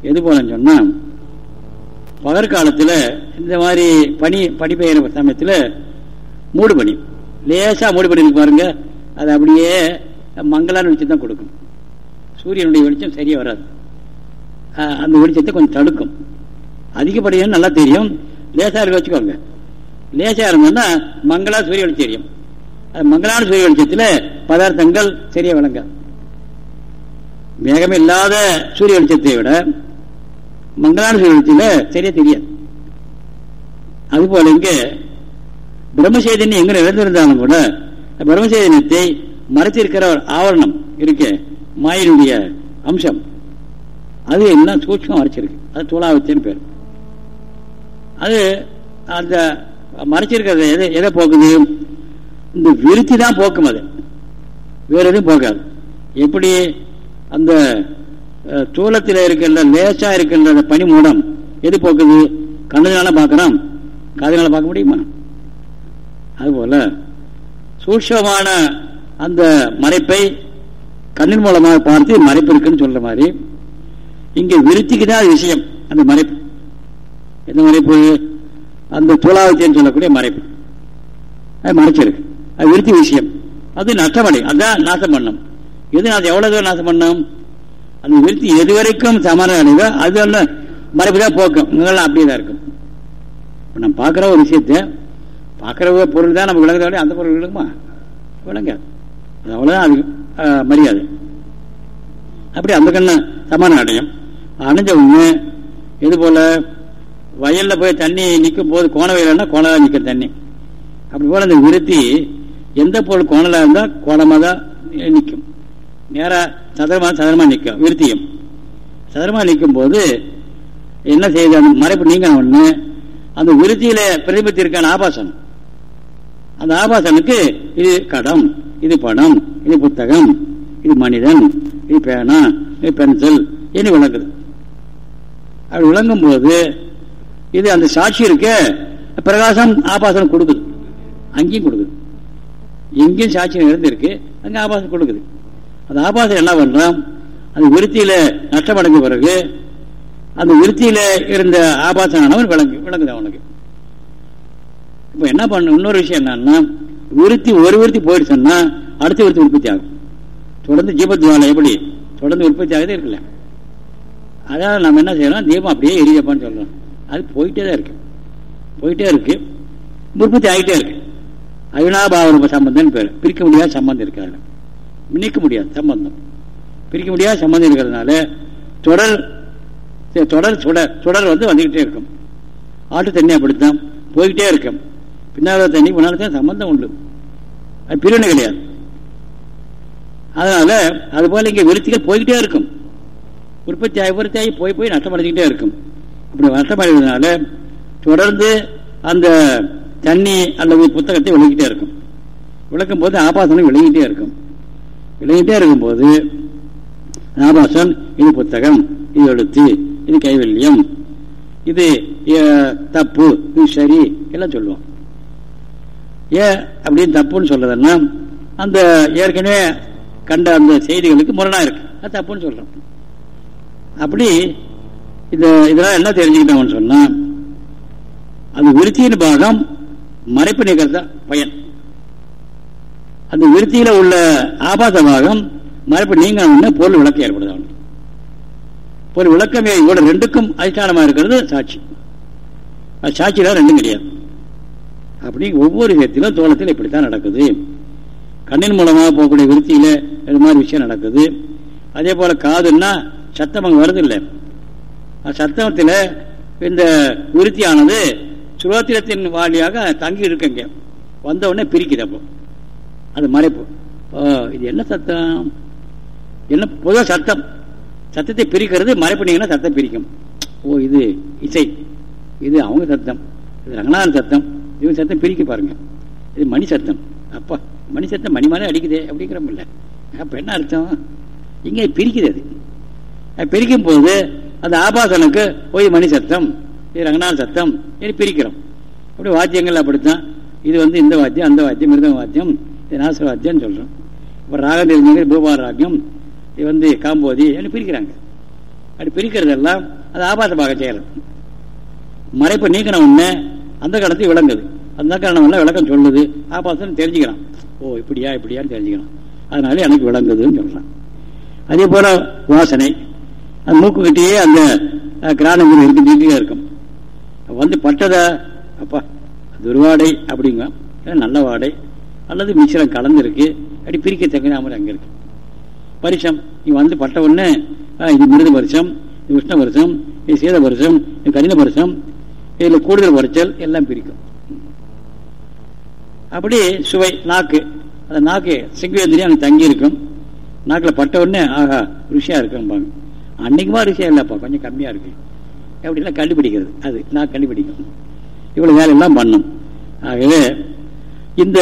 எது போலன்னு சொன்னா பகற்காலத்தில் இந்த மாதிரி பனி பனி பெய்கிற சமயத்தில் மூடு பனி லேசாக மூடு பனி இருக்கு பாருங்க. அது அப்படியே மங்களான வெளிச்சம் தான் கொடுக்கும். சூரியனுடைய வெளிச்சம் சரியாக வராது. அந்த வெளிச்சத்தை கொஞ்சம் தடுக்கும். அதிகப்படியான நல்லா தெரியும். லேசாக இருக்க வச்சுக்கோங்க. லேசாக இருந்தோம்னா மங்களா சூரிய வெளிச்சம் தெரியும். மங்களான சூரிய வெளிச்சத்தில் பதார்த்தங்கள் சரியா விளங்காது. மேகம் இல்லாத சூரிய வெளிச்சத்தை விட மங்களான சூரிய வெளிச்சத்தில் சரியா தெரியாது. அதுபோல இங்கே பிரம்மசேதன்யம் எங்க இழந்திருந்தாலும் கூட பிரம்மசேதன்யத்தை மறைத்திருக்கிற ஆவரணம் இருக்கு மாயினுடைய அம்சம். அது என்ன சூட்சம் மறைச்சிருக்கு. அது தூளாவத்தின் பேர். அது அந்த மறைச்சிருக்கிறது எதை எதை போக்குது? இந்த விருத்தி தான் போக்கும் அது. வேற எதுவும் போக்காது எப்படி அந்த தூளத்தில் இருக்கின்ற லேசா இருக்கின்ற அந்த பனிமூடம் எது போக்குது? கண்ணுனால பார்க்கலாம் காதுனால பார்க்க முடியுமா? அதுபோல சூட்சமான அந்த மறைப்பை கண்ணின் மூலமாக பார்த்து மறைப்பு இருக்குன்னு சொல்ற மாதிரி இங்க விருத்திக்கு தான் விஷயம் அந்த மறைப்பு. எந்த மறைப்பு? அந்த தூளாவத்தின்னு சொல்லக்கூடிய மறைப்பு. அது மறைச்சிருக்கு. அது விருத்தி விஷயம். அது நஷ்டமடையும் அதான் நாசம் பண்ணும். எது அது எவ்வளவு தூரம் நாசம் பண்ணும்? அந்த விருத்தி எது வரைக்கும் சமாதானம் அது ஒன்று மறுபடியாக போக்கும். இங்கெல்லாம் அப்படியே தான் இருக்கும். இப்போ நம்ம பார்க்குற ஒரு விஷயத்த பார்க்குற பொருள் தான் நம்ம விளங்குறத அந்த பொருள் விளங்குமா? விளங்காது. அது அவ்வளோதான் அது மரியாதை. அப்படி அந்த கண்ணை சமானம் அடையும். அணைஞ்ச ஒன்று இது போல? வயலில் போய் தண்ணி நிற்கும் போது கோண வயலன்னா கோணலாக நிற்கும் தண்ணி. அப்படி போல அந்த விருத்தி எந்த பொருள் கோணலாக இருந்தால் கோணமாக தான் நிற்கும் நேராக சதுரமா சதுரமாக நிற்கும் விருத்தியம். சதுரமாக நிற்கும் போது என்ன செய்யுது அந்த மறைப்பு நீங்க ஒன்று அந்த விருத்தியில பிரதிபத்திருக்கான ஆபாசனம் அந்த ஆபாசனுக்கு இது கடம் இது படம் இது புத்தகம் இது மனிதன் இது பேனா இது பென்சில் இனி விளங்குது. அது விளங்கும் போது இது அந்த சாட்சி இருக்க பிரகாசம் ஆபாசனம் கொடுக்குது. அங்கேயும் கொடுக்குது. எங்கேயும் சாட்சி இருந்திருக்கு அங்கே ஆபாசம் கொடுக்குது. அந்த ஆபாசம் என்ன பண்றான் அந்த விருத்தியில அடைஞ்ச பிறகு அந்த விருத்தியில இருந்த ஆபாசமானவன் விளங்கு விளங்குது அவனுக்கு இப்ப என்ன பண்ண இன்னொரு விஷயம் என்னன்னா விருத்தி ஒரு விருத்தி போயிடுச்சுன்னா அடுத்த விருத்தி உற்பத்தி ஆகும். தொடர்ந்து ஜீபத்வாலை எப்படி? தொடர்ந்து உற்பத்தி ஆகுது இருக்கல அதாவது நம்ம என்ன செய்யறோம் தீபம் அப்படியே எரியப்பான்னு சொல்றோம் அது போயிட்டே தான் இருக்கு. போயிட்டே இருக்கு. உற்பத்தி ஆகிட்டே இருக்கு. அவினாபாவ சம்பந்தம் பேர். பிரிக்க முடியாத சம்பந்தம் இருக்காது. நீக்க முடியாது சம்பந்தம். பிரிக்க முடியாத சம்பந்தம் இருக்கிறதுனால தொடர் தொடர் சுடர் சுடர் வந்து வந்துகிட்டே இருக்கும். ஆட்டு தண்ணி அப்படித்தான் போய்கிட்டே இருக்கும். பின்னால் தண்ணி முன்னால் தான் சம்பந்தம் உண்டு. அது பிரிவினை கிடையாது. அதனால அது போல விருத்திகள் போய்கிட்டே இருக்கும். உற்பத்தி ஆகி உற்பத்தி ஆகி போய் போய் நஷ்டமடைஞ்சிக்கிட்டே இருக்கும். இப்படி நஷ்டமடைவதனால தொடர்ந்து அந்த தண்ணி அல்லது புத்தகத்தை விளக்கிட்டே இருக்கும். விளக்கும் போது ஆபாசனம் விளங்கிட்டே இருக்கும். விளங்கிட்டே இருக்கும்போது ராபாசன் இது புத்தகம் இது எழுத்து இது கைவல்யம் இது தப்பு இது சரி எல்லாம் சொல்லுவோம். ஏன் அப்படின்னு தப்புன்னு சொல்றதுன்னா அந்த ஏற்கனவே கண்ட அந்த செய்திகளுக்கு முரணா இருக்கு. அது தப்புன்னு சொல்றோம். அப்படி இந்த இதெல்லாம் என்ன தெரிஞ்சுக்கிட்டோம்னு சொன்னா அது விருத்தியின் பாகம் மறைப்பு நிகழ்த்த பயன். அந்த விருத்தியில உள்ள ஆபாச பாகம் மறைப்பு நீங்க பொருள் விளக்கம் ஏற்படுது அவனுக்கு. பொருள் விளக்கமே இவ்வளவு ரெண்டுக்கும் அதிஷ்டானமா இருக்கிறது சாட்சி. அது சாட்சியில ரெண்டும் கிடையாது. அப்படி ஒவ்வொரு விஷயத்திலும் தோளத்தில் இப்படித்தான் நடக்குது. கண்ணின் மூலமாக போகக்கூடிய விருத்தியில இது மாதிரி விஷயம் நடக்குது. அதே போல காதுன்னா சத்தம் அங்கே வருது இல்லை சத்தத்தில் இந்த விருத்தியானது சுரோத்திரத்தின் வாலியாக தங்கி இருக்குங்க வந்தவுடனே பிரிக்குது அப்போ. அது மறைப்பு. இது என்ன சத்தம்? என்ன பொதுவாக சத்தம். சத்தத்தை பிரிக்கிறது மறைப்புனீங்கன்னா சத்தம் பிரிக்கும். ஓ இது இசை. இது அவங்க சத்தம். இது ரங்கநாதன் சத்தம். இவங்க சத்தம் பிரிக்க பாருங்க. இது மணி சத்தம். அப்பா மணி சத்தம் மணி மாதிரி அடிக்குது அப்படிங்கிறோம்ல அப்போ என்ன அர்த்தம்? இங்கே பிரிக்குது அது. பிரிக்கும் போது அந்த ஆபாசனுக்கு போய் மணி சத்தம். இது ரங்கநாதன் சத்தம். இது பிரிக்கிறோம். அப்படி வாத்தியங்கள் அப்படித்தான். இது வந்து இந்த வாத்தியம் அந்த வாத்தியம் மிருதம் வாத்தியம். இது சொல்கிறோம் இப்போ ராகம் தெரிஞ்சவங்க பூபார இது வந்து காம்போதி அப்படி பிரிக்கிறாங்க. அப்படி பிரிக்கிறதெல்லாம் அது ஆபாசமாக செய்யறது. மறைப்பு நீக்கின உடனே அந்த கடத்தை விளங்குது. அந்த காரணம் எல்லாம் விளக்கம் சொல்லுது. ஆபாசம் தெரிஞ்சுக்கிறான் ஓ இப்படியா இப்படியான்னு தெரிஞ்சுக்கிறான் அதனால எனக்கு விளங்குதுன்னு சொல்கிறான் அதே போல வாசனை. அந்த மூக்குக்கிட்டேயே அந்த கிராணங்கள் இருக்கு இருக்கும். வந்து பட்டதை? அப்பா துர்வாடை அப்படிங்க. நல்ல வாடை? அல்லது மிச்சிரம் கலந்துருக்கு. அப்படி பிரிக்க தகுந்த அங்கே இருக்கு. பரிசம் நீ வந்து பட்ட உடனே இது மிருத பரிசம் இது உஷ்ண பரிசம் இது சீத பரிசம் இது கடின பரிசம் இதில் கூடுதல் பறிச்சல் எல்லாம் பிரிக்கும். அப்படி சுவை நாக்கு. அந்த நாக்கு சிங்கவேந்திரி அங்கே தங்கி இருக்கும் நாக்கில் பட்ட உடனே ஆஹா ருசியாக இருக்கும்பாங்க. அன்னைக்குமா ருசியாக இல்லைப்பா கொஞ்சம் கம்மியாக இருக்கு. எப்படிலாம் கண்டுபிடிக்கிறது. அது நான் கண்டுபிடிக்கும். இவ்வளோ வேலையெல்லாம் பண்ணும். ஆகவே இந்த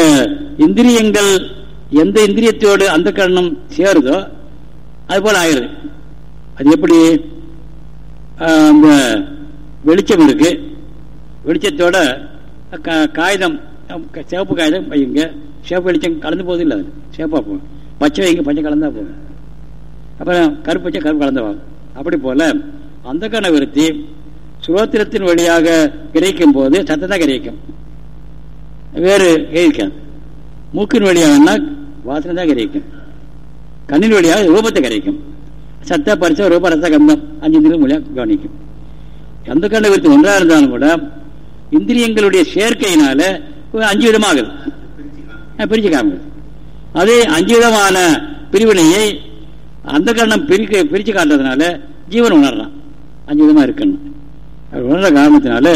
இந்திரியங்கள் எந்த இந்திரியத்தோடு அந்த கரணம் சேருதோ அது போல ஆயிடுது. அது எப்படி? அந்த வெளிச்சம் இருக்கு. வெளிச்சத்தோட காகிதம் சிவப்பு காகிதம் வைங்க சிவப்பு வெளிச்சம் கலந்து போகுது இல்லை அது. சிவப்பாக போகும். பச்சை வைங்க பச்சை கலந்தா போகும். அப்புறம் கருப்பு பச்சை கருப்பு கலந்தவாகும் அப்படி போல அந்த கண விருத்தி சுரோத்திரத்தின் வழியாக கிரகிக்கும் போது சத்தம் தான் கிரகிக்கும். வேறு கிரகிக்காது மூக்கின் வழியாகனா வாசனை தான் கிடைக்கும். கண்ணின் வழியாக ரூபத்தை கிடைக்கும். சத்த பரிச ரூப ரச கம்பம் அஞ்சு இந்திரியம் மொழியாக கவனிக்கும். எந்த கண்ட விருத்தி ஒன்றாக இருந்தாலும் கூட இந்திரியங்களுடைய சேர்க்கையினால அஞ்சு விதமாகுது பிரிச்சு காமிக்குது அதே அஞ்சு விதமான பிரிவினையை அந்த கண்ணம் பிரிக்க பிரிச்சு காட்டுறதுனால ஜீவன் உணர்றான். அஞ்சு விதமா இருக்குன்னு. உணர்ற காரணத்தினால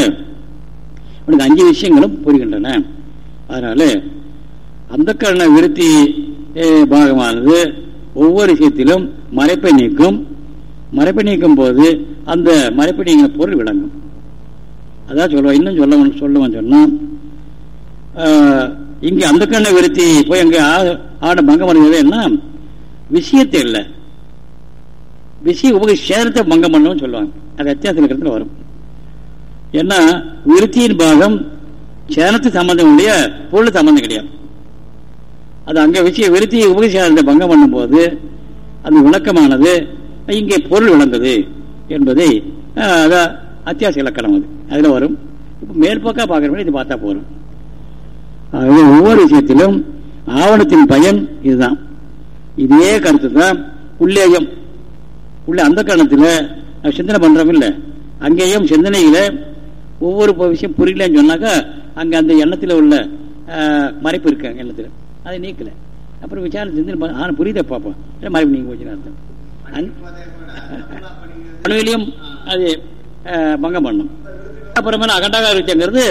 உனக்கு அஞ்சு விஷயங்களும் புரிகின்றன. அதனால அந்த கரண விருத்தி பாகமானது ஒவ்வொரு விஷயத்திலும் மறைப்பை நீக்கும். மறைப்பை நீக்கும் போது அந்த மறைப்பை நீங்க பொருள் விளங்கும். அதான் சொல்லுவோம் இன்னும் சொல்ல சொல்லுவோம் சொன்னால் இங்கே அந்த கண்ண விருத்தி போய் அங்கே ஆட பங்கம் பண்ணுறது என்ன? விஷயத்தை இல்லை விஷய உபக சேரத்தை பங்கம் பண்ணணும்னு சொல்லுவாங்க. அது அத்தியாசம் இருக்கிறதுல வரும். ஏன்னா விருத்தியின் பாகம் சேனத்து சம்பந்தம் இல்லையா? பொருள் சம்பந்தம் கிடையாது. அது அங்கே வச்சு விருத்தியை உபகசேரத்தை பங்கம் பண்ணும்போது அந்த விளக்கமானது. இங்கே பொருள் விளங்குது என்பதை அதான் அத்தியாச இலக்கணம் அது. அதில் வரும். இப்போ மேற்போக்காக பார்க்கற இது பார்த்தா போகிறோம் ஆகவே ஒவ்வொரு விஷயத்திலும் ஆவணத்தின் பயன் இதுதான். இதே கருத்து தான் உள்ளேயும். உள்ள அந்த கரணத்தில் சிந்தனை பண்ணுறோம் இல்லை. அங்கேயும் சிந்தனையில் ஒவ்வொரு விஷயம் புரியலன்னு சொன்னாக்கா அங்கே அந்த எண்ணத்தில் உள்ள மறைப்பு இருக்காங்க எண்ணத்தில். அதை நீக்கலை. அப்புறம் விசாரணை சிந்தனை ஆனால் புரியுதா பார்ப்போம் மறைப்பு நீங்க போச்சுன்னு அர்த்தம். அணுவிலையும் அது பங்கம் பண்ணும். அப்புறமேல அகண்டாக விருத்திங்கிறது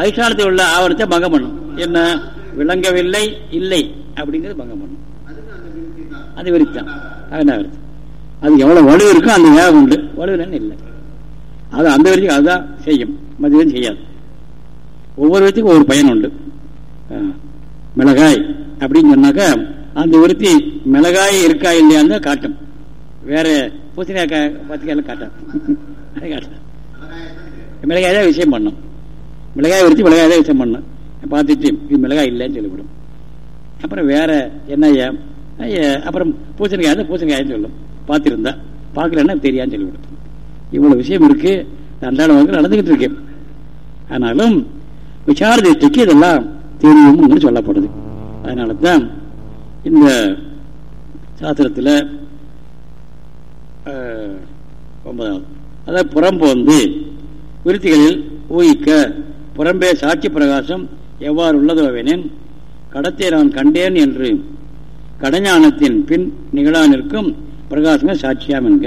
அதிஷ்டானத்தில் உள்ள ஆவணத்தை பங்கம் பண்ணும். என்ன? விளங்கவில்லை இல்லை அப்படிங்கிறது பங்கம் பண்ணும். அது விரித்தான் அகண்டா அது எவ்வளவு வலு இருக்கோ அந்த வேகம் உண்டு. வலுவிலன்னு இல்லை. அது அந்த விருத்தி அதுதான் செய்யும். மதியம் செய்யாது. ஒவ்வொரு விதத்துக்கும் ஒவ்வொரு பயன் உண்டு. மிளகாய் அப்படின்னு சொன்னாக்கா அந்த ஒருத்தி மிளகாய் இருக்கா இல்லையான்னு காட்டும். வேற பூசணிக்காய் பத்திரிக்கையெல்லாம் காட்டும் அது காட்டும். மிளகாய் தான் விஷயம் பண்ணும். மிளகாய் உரித்து மிளகாய் தான் விஷயம் பண்ணும். பார்த்துட்டு இது மிளகாய் இல்லைன்னு சொல்லிவிடும். அப்புறம் வேற என்ன ஐயா, அப்புறம் பூசணிக்காய் தான் பூசணிக்காய்னு சொல்லும். பார்த்துருந்தா. பார்க்கலன்னா தெரியான்னு சொல்லிவிடும். இவ்வளவு விஷயம் இருக்கு. அன்றாட வாழ்க்கை நடந்துகிட்டு இருக்கேன். ஆனாலும் விசார திருஷ்டிக்கு இதெல்லாம் தெரியும்னு சொல்லப்படுது. அதனால தான் இந்த சாஸ்திரத்தில் ஒன்பதாவது. அதாவது புறம்பு வந்து விருத்திகளில் ஊகிக்க புறம்பே சாட்சி பிரகாசம் எவ்வாறு உள்ளதோவெனின் கடத்தை நான் கண்டேன் என்று கடஞானத்தின் பின் நிகழா நிற்கும் பிரகாசமே சாட்சியாம் என்க.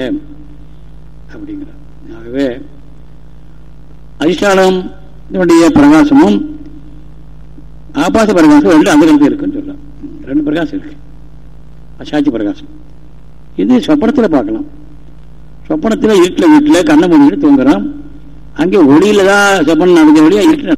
அப்படிங்கிறார். ஆகவே அதிஷ்டானம் இதனுடைய பிரகாசமும் ஆபாச பிரகாசம் ரெண்டு அந்த கருத்து இருக்குன்னு சொல்றான் ரெண்டு பிரகாசம் இருக்கு. அசாட்சி பிரகாசம். இது சொப்பனத்தில் பார்க்கலாம். சொப்பனத்தில் இருட்டில் வீட்டில் கண்ணை மூடிட்டு தூங்குறான். அங்கே ஒளியில் தான் சொப்பனம் நடந்த வழியாக இருட்டு